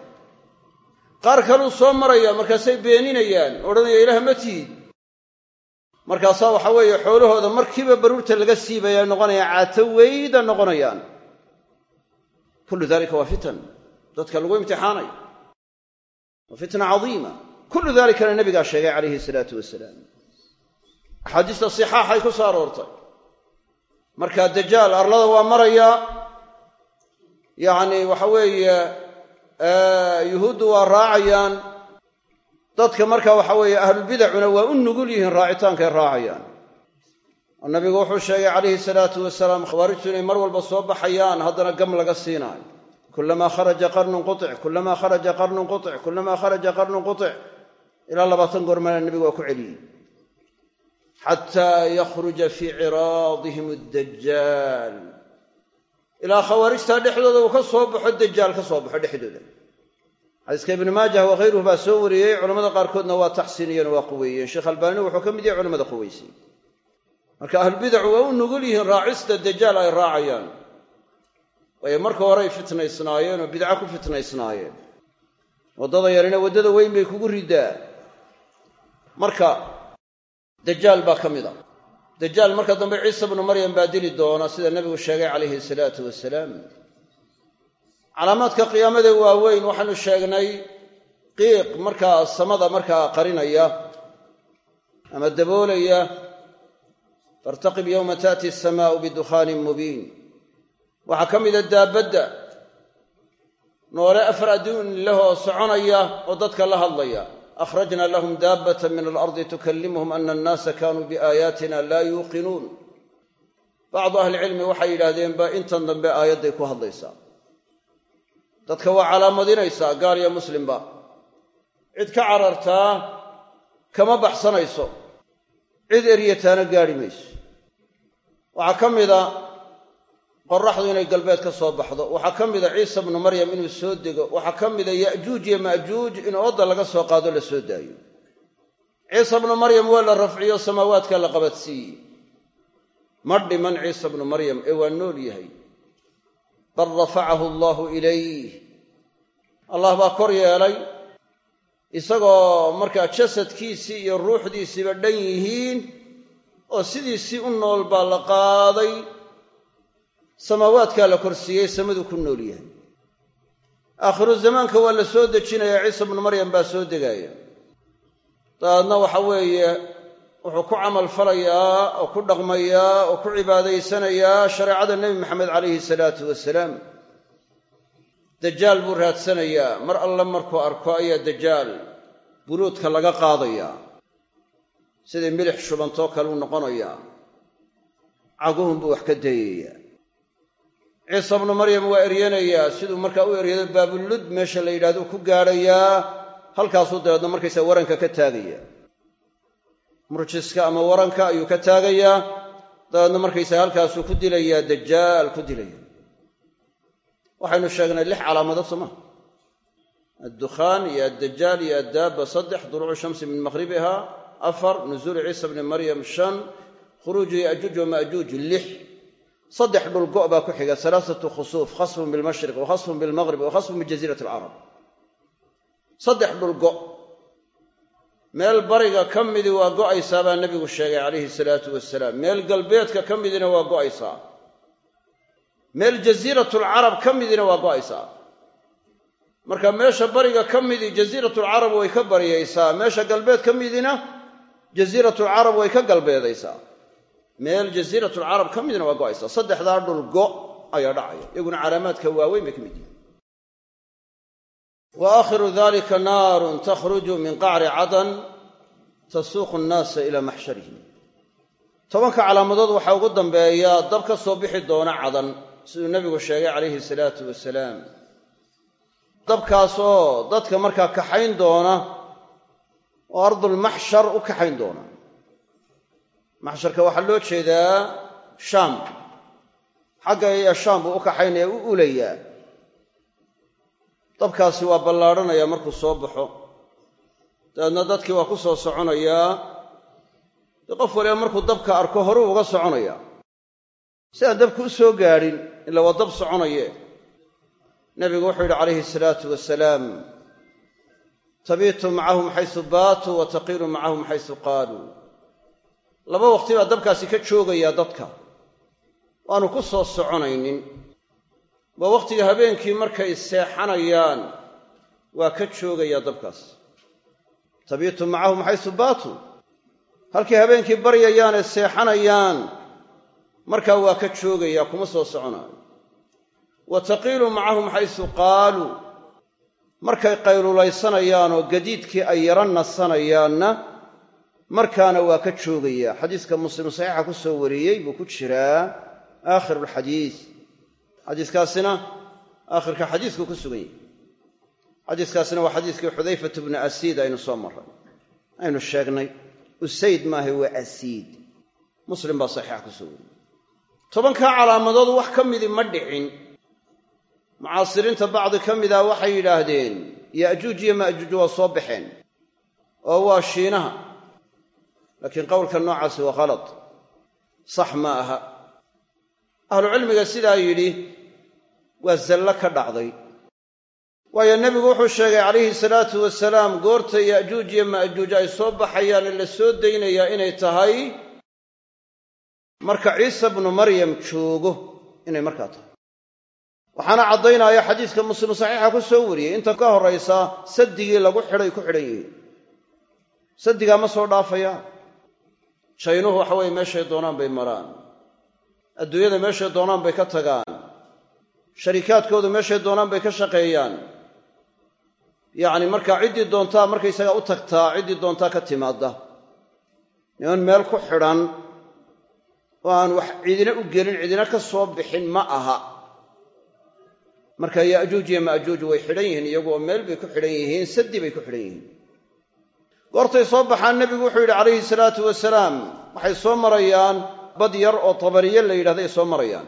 Qaar kaluu soo maraya markaasay beeninayaan odhanaya ilaah ma tihid. Markaasaa waxa weeye xoolahooda markiiba baruurta laga siibaya noqonayaan caataweyda noqonayaan. Kullu dalika waa fitan dadka lagu imtixaanayo wa fitna cadiima. Kullu dalikana nabigaa sheegay calayhi salaatu wasalaam axaadiista sixaaxay ku soo aroortay. Marka dajaal arlada waa maraya yacni waxa weeye yuhuuddu waa raacayaan. Dadka marka waxa weeye ahlulbidacuna waa u nugul yihiin raacitaankay raacayaan. Oo nabigu wuxuu sheegay calayhi salaatu wasalaam khawaarijtu inay mar walba soo baxayaan haddana gam laga siinaayo kulamaa kharaja qarnun qutic kulamaa kharaja qarnun qutic kulamaa kharaja qarnun qutic ilaa labaatan goor meela nebigu waa ku celiyey xataa yakhruja fii ciraadihim addajaal ilaa khawaarijtaa dhexdooda uu ka soo baxo dajaal ka soo baxo dhexdooda xadiiska ibnu maajah wakhayruhu baa soo wariyey culamada qaarkoodna waa taxsiiniyeen waa quweeyeen sheekh albaanina wuxuu ka mid yahay culamada quweysay marka ahlubidacu waa u nugul yihiin raacista dajaal ay raacayaan waayo marka horey fitnaysnaayeen oo bidco ku fitnaysnaayeen. Waddada yarina waddada weyn bay kugu riddaa marka dajaal baa ka mid a. Dajaal marka dambe ciisa bnu maryam baa dili doona sida nebigu sheegay calayhi salaatu wasalaam. Calaamaadka qiyaamada waaweyn waxaanu sheegnay qiiq markaa samada markaa qarinaya ama daboolaya fairtaqib yowma taati asamaau bidukhaanin mubiin waxaa ka mida daabadda noole afar adduun lahoo soconaya oo dadka la hadlaya. Akhrajna lahum daabata min alardi tukallimuhum ana annaasa kanuu biaayaatina laa yuuqinuun. Bacdu ahlicilmi waxay yidhaahdeen ba intan dambe aayadday ku hadlaysaa. Dadka waa calaamadinaysaa gaal iyo muslimba cid ka carartaa kama baxsanayso. Cid eryataana gaadhi mayso. Waxaa ka mida qoraxdu inay galbeed ka soo baxdo. Waxaa ka mida ciisa bnu maryam inuu soo dego. Waxaa ka mida ya'juuj iyo ma'juuj in oodda laga soo qaado la soo daayo. Ciisa bnu maryam waa la rafciyo samaawaadka la qabadsiiyey ma dhiman ciisa bnu maryam ee waa nool yahay. Bal rafacahu allaahu ilayh allah baa kor yeelay. Isagoo markaa jasadkiisii iyo ruuxdiisiiba dhan yihiin oo sidiisii u nool baa la qaaday samaawaadkaa la korsiiyey samaduu ku nool yahay. Aakhiru zamaanka waa la soo dejinayaa ciisa bnu maryam baa soo degaaya. Dabeedna waxa weeye wuxuu ku camal falayaa oo ku dhaqmayaa oo ku cibaadaysanayaa shareecada nebi maxamed calayhi salaatu wasalaam. Dajaal buu raadsanayaa mar alle markuu arko ayaa dajaal buluudka laga qaadayaa sidii milix shubantoo kale u noqonayaa. Caguhun buu wax ka dayayaa ciisa bnu maryam waa eryanayaa siduu markaa u eryado baabulud meesha la yidhahdo ku gaadhayaa halkaasuu dabeedna markaysaa waranka ka taagaya. Murjiska ama waranka ayuu ka taagayaa dabeedna markaysaa halkaasuu ku dilayaa dajaal ku dilaya. Waxaynu sheegnay lix calaamadood soo maha addukhaan iyo addajaal iyo addaabba saddex duruucu shamsi min maqhribiha afar nuzuulu ciisa bni maryam shan khuruuju ya'juuj wama'juuj lix saddex dhulgo' baa ku xiga salaasatu khusuuf khasfun bilmashriq wa khasfun bilmaghrib wa khasfun bijaziirati alcarab saddex dhulgo' meel bariga ka midi waa go'aysaa baa nebigu sheegay calayhi salaatu wasalaam meel galbeedka ka midina waa go'aysaa. Meel jasiiratulcarab ka midina waa go'aysaa. Marka meesha bariga ka midii jasiiratulcarab way ka baryaysaa meesha galbeed ka midina jasiiratulcarab way ka galbeedaysaa meel jasiiratulcarab ka midina waa go'aysaa saddexdaa dhul go' ayaa dhacaya. Iyaguna calaamaadka waaweyn bay ka mid yihiin wa aakhiru dalika naarun takhruju min qacri cadan tasuuqu nnaasa ilaa maxsharihim. Tobanka calaamadood waxaa ugu dambeeya dab ka soo bixi doona cadan siduu nebigu sheegay calayhi salaatu wasalaam dabkaasoo dadka markaa kaxayn doona oo ardulmaxshar u kaxayn doona maxsharka waxaa loo jeedaa shaam xagga iyo shaam buu u kaxaynaya u ulayaa. Dabkaasi waa ballaadhanayaa markuu soo baxo. Dabeedna dadkii waa ku soo soconayaa dee qof waliba markuu dabka arko horuu uga soconayaa si aan dabku u soo gaadhin ila waa dab soconaye. Nebigu wuxuu yidhi calayhi salaatu wasalaam tabiitu macahum xaysu baatuu wa taqiilu macahum xaysu qaaluu laba waqti baa dabkaasi ka joogayaa dadka. Waanu ku soo soconaynin. Waa wakhtiga habeenkii markay seexanayaan waa ka joogayaa dabkaas. Tabiitu macahum xaysu baatuu halkay habeenkii baryayaane seexanayaan markaa waa ka joogayaa kuma soo soconaayo. Wa taqiilu macahum xaysu qaaluu markay qaylulaysanayaan oo gadiidkii ay yaro nasanayaanna markaana waa ka joogayaa. Xadiiska muslim saxiixa ku soo wariyey buu ku jiraa aakhirulxadiis xadiiskaasina aakhirka xadiisku ku sugan yahy xadiiskaasina waa xadiiskii xudayfat bnu asiid aynu soo marray. Aynu sheegnay usayd maaha waa asiid. Muslim baa saxiixa ku soo wariyey. Tobankaa calaamadood wax ka midii ma dhicin. Mucaasiriinta bacdi ka mida waxay yidhaahdeen ya'juuj iyo ma'juuj waa soo baxeen. Oo waa shiinaha laakiin qowlka noocaasi waa khalad. Sax ma aha. Ahlucilmiga sidaa yidhi waa zallo ka dhacday. Waayo nebigu wuxuu sheegay calayhi salaatu wasalaam goorta ya'juuj iyo ma'juuj ay soo baxayaan ee la soo daynayaa inay tahay marka ciisa bnu maryam joogo inay markaa tahay. Waxaana caddaynaya xadiiska muslim saxiixa ku soo wariyey inta ka horraysa sadigii lagu xidhay ku xidhan yihiin. Sadigaa ma soo dhaafayaan jaynuhu waxa weye meeshay doonaan bay maraan. Adduunyada meeshay doonaan bay ka tagaan. Sharikaadkoodu meeshay doonaan bay ka shaqeeyaan. Yacni markaa ciddii doontaa markaysagaa u tagtaa ciddii doontaa ka timaadda. Niman meel ku xidhan oo aan wax cidina u gelin cidina ka soo bixin ma aha. Marka ya'juuj iyo ma'juuj way xidhan yihiin iyaguoo meel bay ku xidhan yihiin saddi bay ku xidhan yihiin goortay soo baxaan nebigu wuxuu yidhi calayhi salaatu wasalaam waxay soo marayaan bad yar oo tabariye la yidhahday soo marayaan.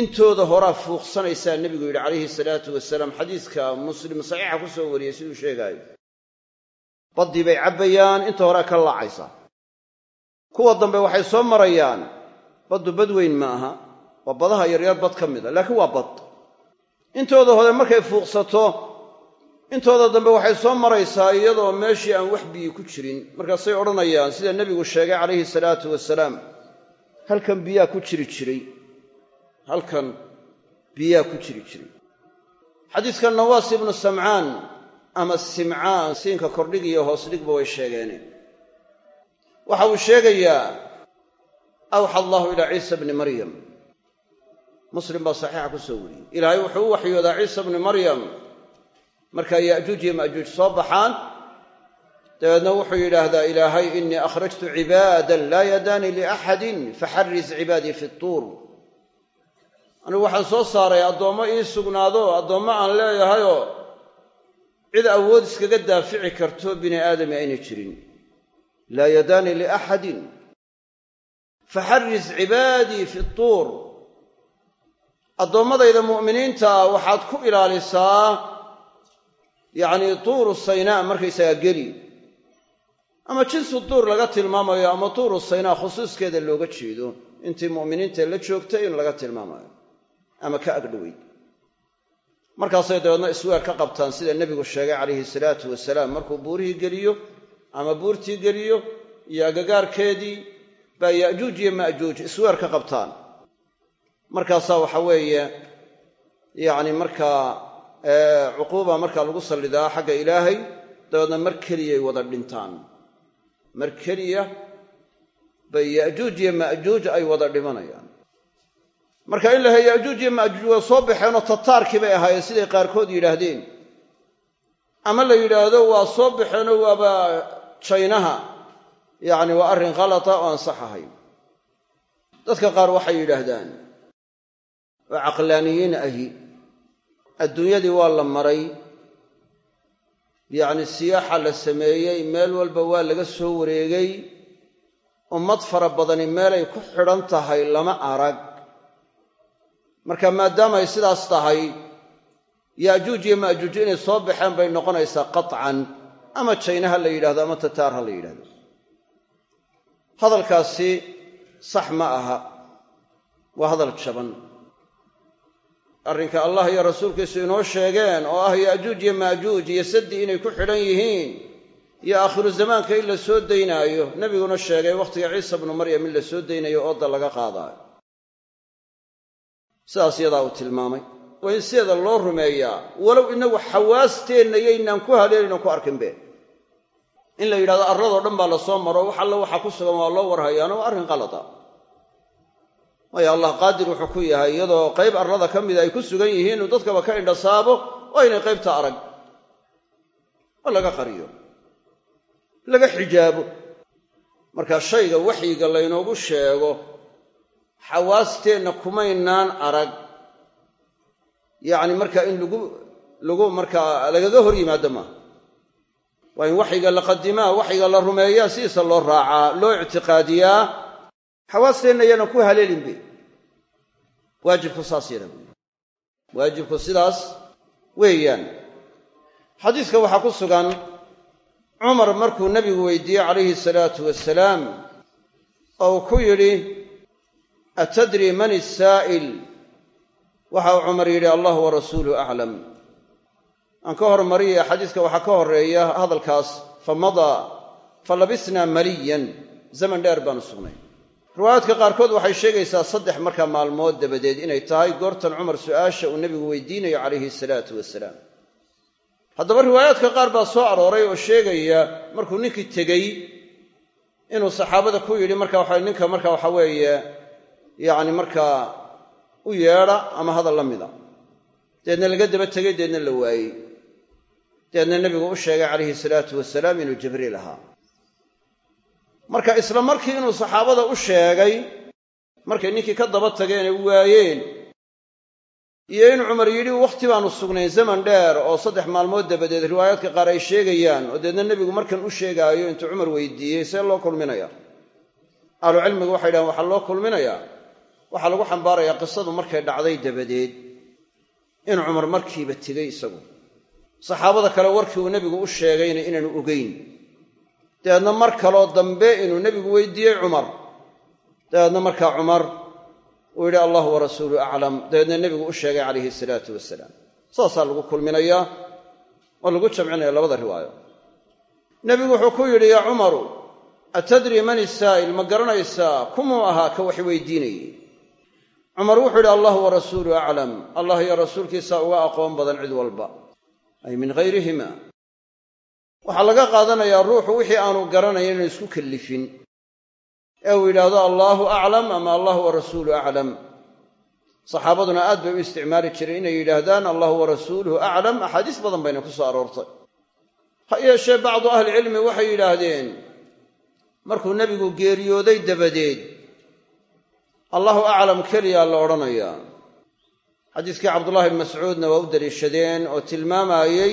Intooda horaa fuuqsanaysaa nebigu yidhi calayhi salaatu wasalaam xadiiska muslim saxiixa ku soo wariyey siduu sheegaayo baddii bay cabbayaan inta horea ka laacaysaa kuwa dambe waxay soo marayaan baddu bad weyn ma aha waa badaha yaryar bad ka mida laakiin waa bad. Intooda hore markay fuuqsato intooda dambe waxay soo maraysaa iyadoo meeshii aan wax biyi ku jirin. Markaasay odhanayaan sida nebigu sheegay calayhi salaatu wasalaam halkan biyaa ku jiri jiray. Halkan biyaa ku jiri jiray. Xadiiska nawaas ibnu samcaan ama simcaan siinka kordhig iyo hoos dhigba way sheegeene waxa uu sheegayaa awxa allahu ilaa ciisa bni maryam. Muslim baa saxiixa ku soo wariyey. Ilaahay wuxuu u waxyoodaa ciisa bni maryam markaa ya'juuj iyo ma'juuj soo baxaan dabeedna wuxuu yidhaahdaa ilaahay innii akhrajtu cibaadan laa yadaanii liaxadin faxarris cibaadii fi tuur. Anigu waxaan soo saaray addoommo ii sugnaado addoommo aan leeyahayoo cid awood iskaga daafici karto bini aadami aynay jirin. Laa yadaanii liaxadin faxarris cibaadii fi tuur. Addoommadayda mu'miniinta waxaad ku ilaalisaa yacnii tuuru saynaa markaysagaa geli. Ama jinsu tuur laga tilmaamayo ama tuuru saynaa khusuuskeeda looga jeedo. Intii mu'miniinta la joogtay in laga tilmaamayo. Ama ka agdhoweyd markaasay dabeedna isweer ka qabtaan sida nebigu sheegay calayhi salaatu wasalaam. Markuu buurihii geliyo ama buurtii geliyo iyo agagaarkeedii baa ya'juuj iyo ma'juuj isweer ka qabtaan. Markaasaa waxa weeye yacni markaa cuquuba markaa lagu sallidaa xagga ilaahay dabeedna mar keliyay wada dhintaan. Mar keliya bay ya'juuj iyo ma'juuj ay wada dhimanayaan. Marka in lahay ya'juuj iyo ma'juuj way soo baxeenoo tataarkii bay ahaayeen siday qaarkood yidhaahdeen. Ama la yidhaahdo waa soo baxeenoo waaba jaynaha yacni waa arrin khalata oo aan sax ahayn dadka qaar waxay yidhaahdaan oo caqlaaniyiin ahi adduunyadii waa la maray yacni siyaaxa la sameeyey meel walba waa laga soo wareegay ummad fara badani meelay ku xidhan tahay lama arag. Marka maadaamaay sidaas tahay ya'juuj iyo ma'juuj inay soo baxeen bay noqonaysaa qatcan ama jayna ha la yidhahdo ama tataar ha la yidhahdo hadalkaasi sax ma aha waa hadal jaban arrinka allah iyo rasuulkiisu inoo sheegeen oo ah ya'juuj iyo ma'juuj iyo saddi inay ku xidhan yihiin iyo aakhiru zamaanka in la soo daynaayo nebiguna sheegay wakhtiga ciisa bnu maryam in la soo daynayo ooda laga qaadaayo sidaas yadaa uu tilmaamay. Waa in sideeda loo rumeeyaa. Walow inagu xawaasteenna yaynaan ku haleelin ku arkinbe in la yidhahdo arladoo dhan baa la soo maro wax alle waxaa ku sugan waa loo warhayaano waa arrin qalada waayo allah qaadir wuxuu ku yahay iyadoo qayb arlada ka mida ay ku sugan yihiin inuu dadkaba ka indhasaabo oo aynay qaybta arag. Oo laga qariyo. Laga xijaabo. Marka shayga waxyiga laynoogu sheego xawaasteenna kumaynaan arag. Yacni marka in lagu lagu markaa lagaga hor yimaado maaha waa in waxyiga la qadimaa waxyiga la rumeeyaa sidiisa loo raacaa loo ictiqaadiyaa xawaasteenna yaanan ku haleelinbe waajibku saas yana buyi waajibku sidaas weeyaan. Xadiiska waxaa ku sugan cumar markuu nebigu weydiiyey calayhi salaatu wasalaam oo uu ku yidhi atadri man isaa'il waxa uu cumar yidhi allah wa rasuuluhu aclam aan ka hormariya xadiiska waxaa ka horreeya hadalkaas fa madaa fa labisnaa maliyan. Zaman dheer baanu sugnay riwaayaadka qaarkood waxay sheegaysaa saddex markaa maalmood dabadeed inay tahay goortan cumar su'aasha uu nebigu weydiinayo calayhi salaatu wasalaam haddaba riwaayaadka qaar baa soo arooray oo sheegaya markuu ninkii tegey inuu saxaabada ku yidhi marka waxa ninka marka waxa weeye yacni markaa u yeedha ama hadal la mida. Deedna laga daba tegey deedna la waayey. Deedna nebigu u sheegay calayhi salaatu wasalaam inuu jibriil ahaa marka isla markii inuu saxaabada u sheegay markay ninkii ka daba tageen ay waayeen iyo in cumar yidhi wakhti baanu sugnayn zaman dheer oo saddex maalmood dabadeed riwaayaadka qaar ay sheegayaan oo deedna nebigu markan u sheegaayo intuu cumar weydiiyey see loo kulminaya. Ahlucilmigu waxay dhahen waxaa loo kulminayaa waxaa lagu xambaarayaa qisadu markay dhacday dabadeed. In cumar markiiba tegey isagu. Saxaabada kale warkii uu nebigu u sheegayna inaanu ogeyn dabeedna mar kaloo dambe inuu nebigu weydiiyey cumar. Dabeedna markaa cumar uu yidhi allahu wa rasuuluhu aclam. Dabeedna nebigu u sheegay calayhi salaatu wasalaam saasaa lagu kulminayaa oo lagu jamcinaya labada riwaayo. Nebigu wuxuu ku yidhi yaa cumaru atadri man isaa'il ma garanaysaa kumuu ahaa ka wax weydiinayey? Cumar wuxuu yidhi allahu wa rasuuluhu aclam. Allah iyo rasuulkiisaa uga aqoon badan cid walba. Ay min hayrihima waxaa laga qaadanayaa ruuxu wixii aanu garanayn inuu isku kellifin ee uu yidhaahdo allaahu aclam ama allahu wa rasuuluhu aclam saxaabaduna aad bay u isticmaali jireen inay yidhaahdaan allahu wa rasuuluhu aclam axaadiis badan bayna ku soo aroortay. Ha yeeshee bacdu ahlicilmi waxay yidhaahdeen markuu nebigu geeriyooday dabadeed allahu aclam keliyaa la odhanayaa. Xadiiskii cabdullahi bn mascuudna waa u daliishadeen oo tilmaamayey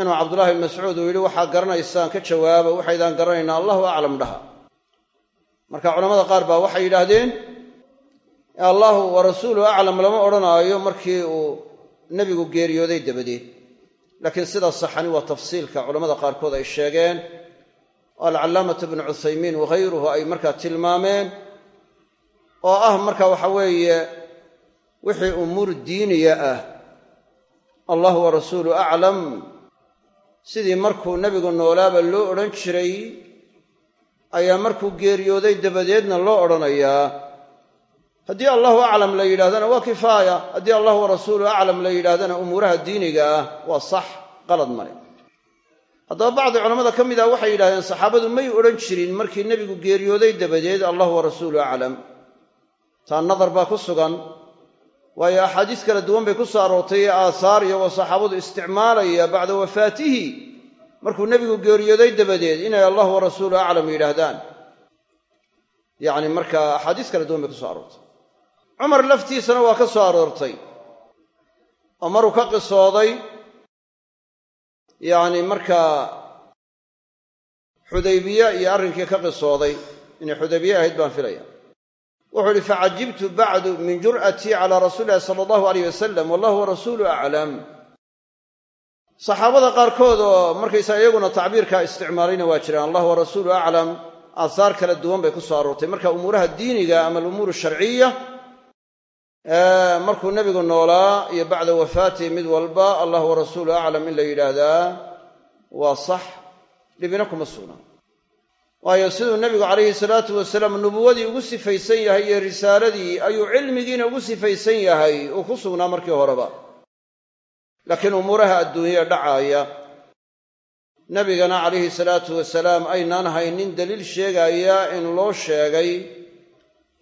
inuu cabdullahi bn mascuud uu yidhi waxaa garanaysaan ka jawaaba waxaydaan garanaynaa allahu aclam dhaha. Marka culamada qaar baa waxay yidhaahdeen allahu wa rasuuluhu aclam lama odhanaayo markii uu nebigu geeriyooday dabadeed. Laakiin sida saxani waa tafsiilka culamada qaarkood ay sheegeen oo alcallaamatu bnu cuthaymiin waghayruhu ay markaa tilmaameen oo ah marka waxa weeye wixii umuur diiniya ah. Allahu wa rasuuluhu aclam sidii markuu nebigu noolaaba loo odhan jiray ayaa markuu geeriyooday dabadeedna loo odhanayaa. Haddii allahu aclam la yidhahdana waa kifaaya haddii allahu wa rasuuluhu aclam la yidhahdana umuuraha diiniga ah waa sax qalad male haddaba bacdi culamada ka mid ah waxay yidhahdeen saxaabadu may odhan jirin markii nebigu geeriyooday dabadeed allahu wa rasuuluhu aclam. Taa nadar baa ku sugan waayo axaadiis kala duwan bay ku soo aroortay ee aahaar iyagoo saxaabadu isticmaalaya bacda wafaatihi. Markuu nebigu geeriyooday dabadeed inay allahu wa rasuuluhu aclam yidhaahdaan. Yacni markaa axaadiis kala duwan bay ku soo aroortay cumar laftiisana waa ka soo aroortay. Oo maruu ka qisooday yacni markaa xudaybiye iyo arrinkii ka qisooday. Inay xudaybiye ahayd baan filaya wuxuu ihi facajibtu bacdu min jur'atii calaa rasuuli illahi sala allahu aleyh wasalam wallahu wa rasuuluhu aclam saxaabada qaarkood oo markaysaa iyaguna tacbiirkaa isticmaalayna waa jiraan allah wa rasuuluhu aclam aahaar kala duwan bay ku soo aroortay. Marka umuuraha diiniga ama alumuur sharciya markuu nebigu noolaa iyo bacda wafaatihi mid walba allah wa rasuuluhu aclam in la yidhaahdaa waa sax. Dhibina kuma sugnaa waayo siduu nebigu calayhi salaatu wasalaam nubuwadii ugu sifaysan yahay iyo risaaladii ayuu cilmigiina ugu sifaysan yahay uu ku sugnaa markii horeba. Laakiin umuuraha adduunyada dhacaaya nebigana calayhi salaatu wasalaam aynaan haynin daliil sheegaya in loo sheegay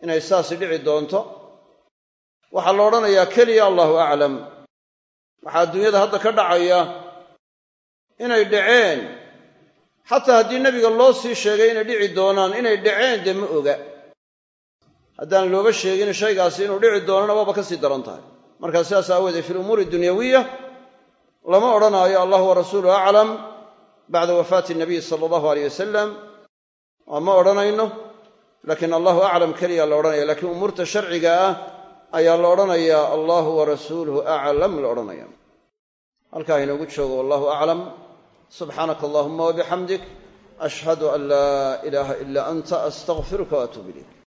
inay saasi dhici doonto. Waxaa la odhanayaa keliya allahu aclam. Waxaa adduunyada hadda ka dhacaya inay dhaceen xataa haddii nebiga loo sii sheegay inay dhici doonaan inay dhaceen dee ma oga. Haddaan looba sheegin shaygaasi inuu dhici doonana waaba ka sii daran tahay. Markaa sidaas aawoodee fi lumuuri dunyawiya lama odhanaayo allah wa aclam bacda wafaati nabiy sala allahu aleyh wasalam waa ma odhanayno laakiin allahu aclam keliya la odhanaya lakiin umuurta sharciga ah ayaa la odhanayaa. Allahu wa rasuuluhu aclam la odhanaya halkaa inoogu joogo wallahu aclam subxaanaka allahuma wabixamdik ashhadu an laa ilaaha ila anta astaqfiruka waatuub ilayk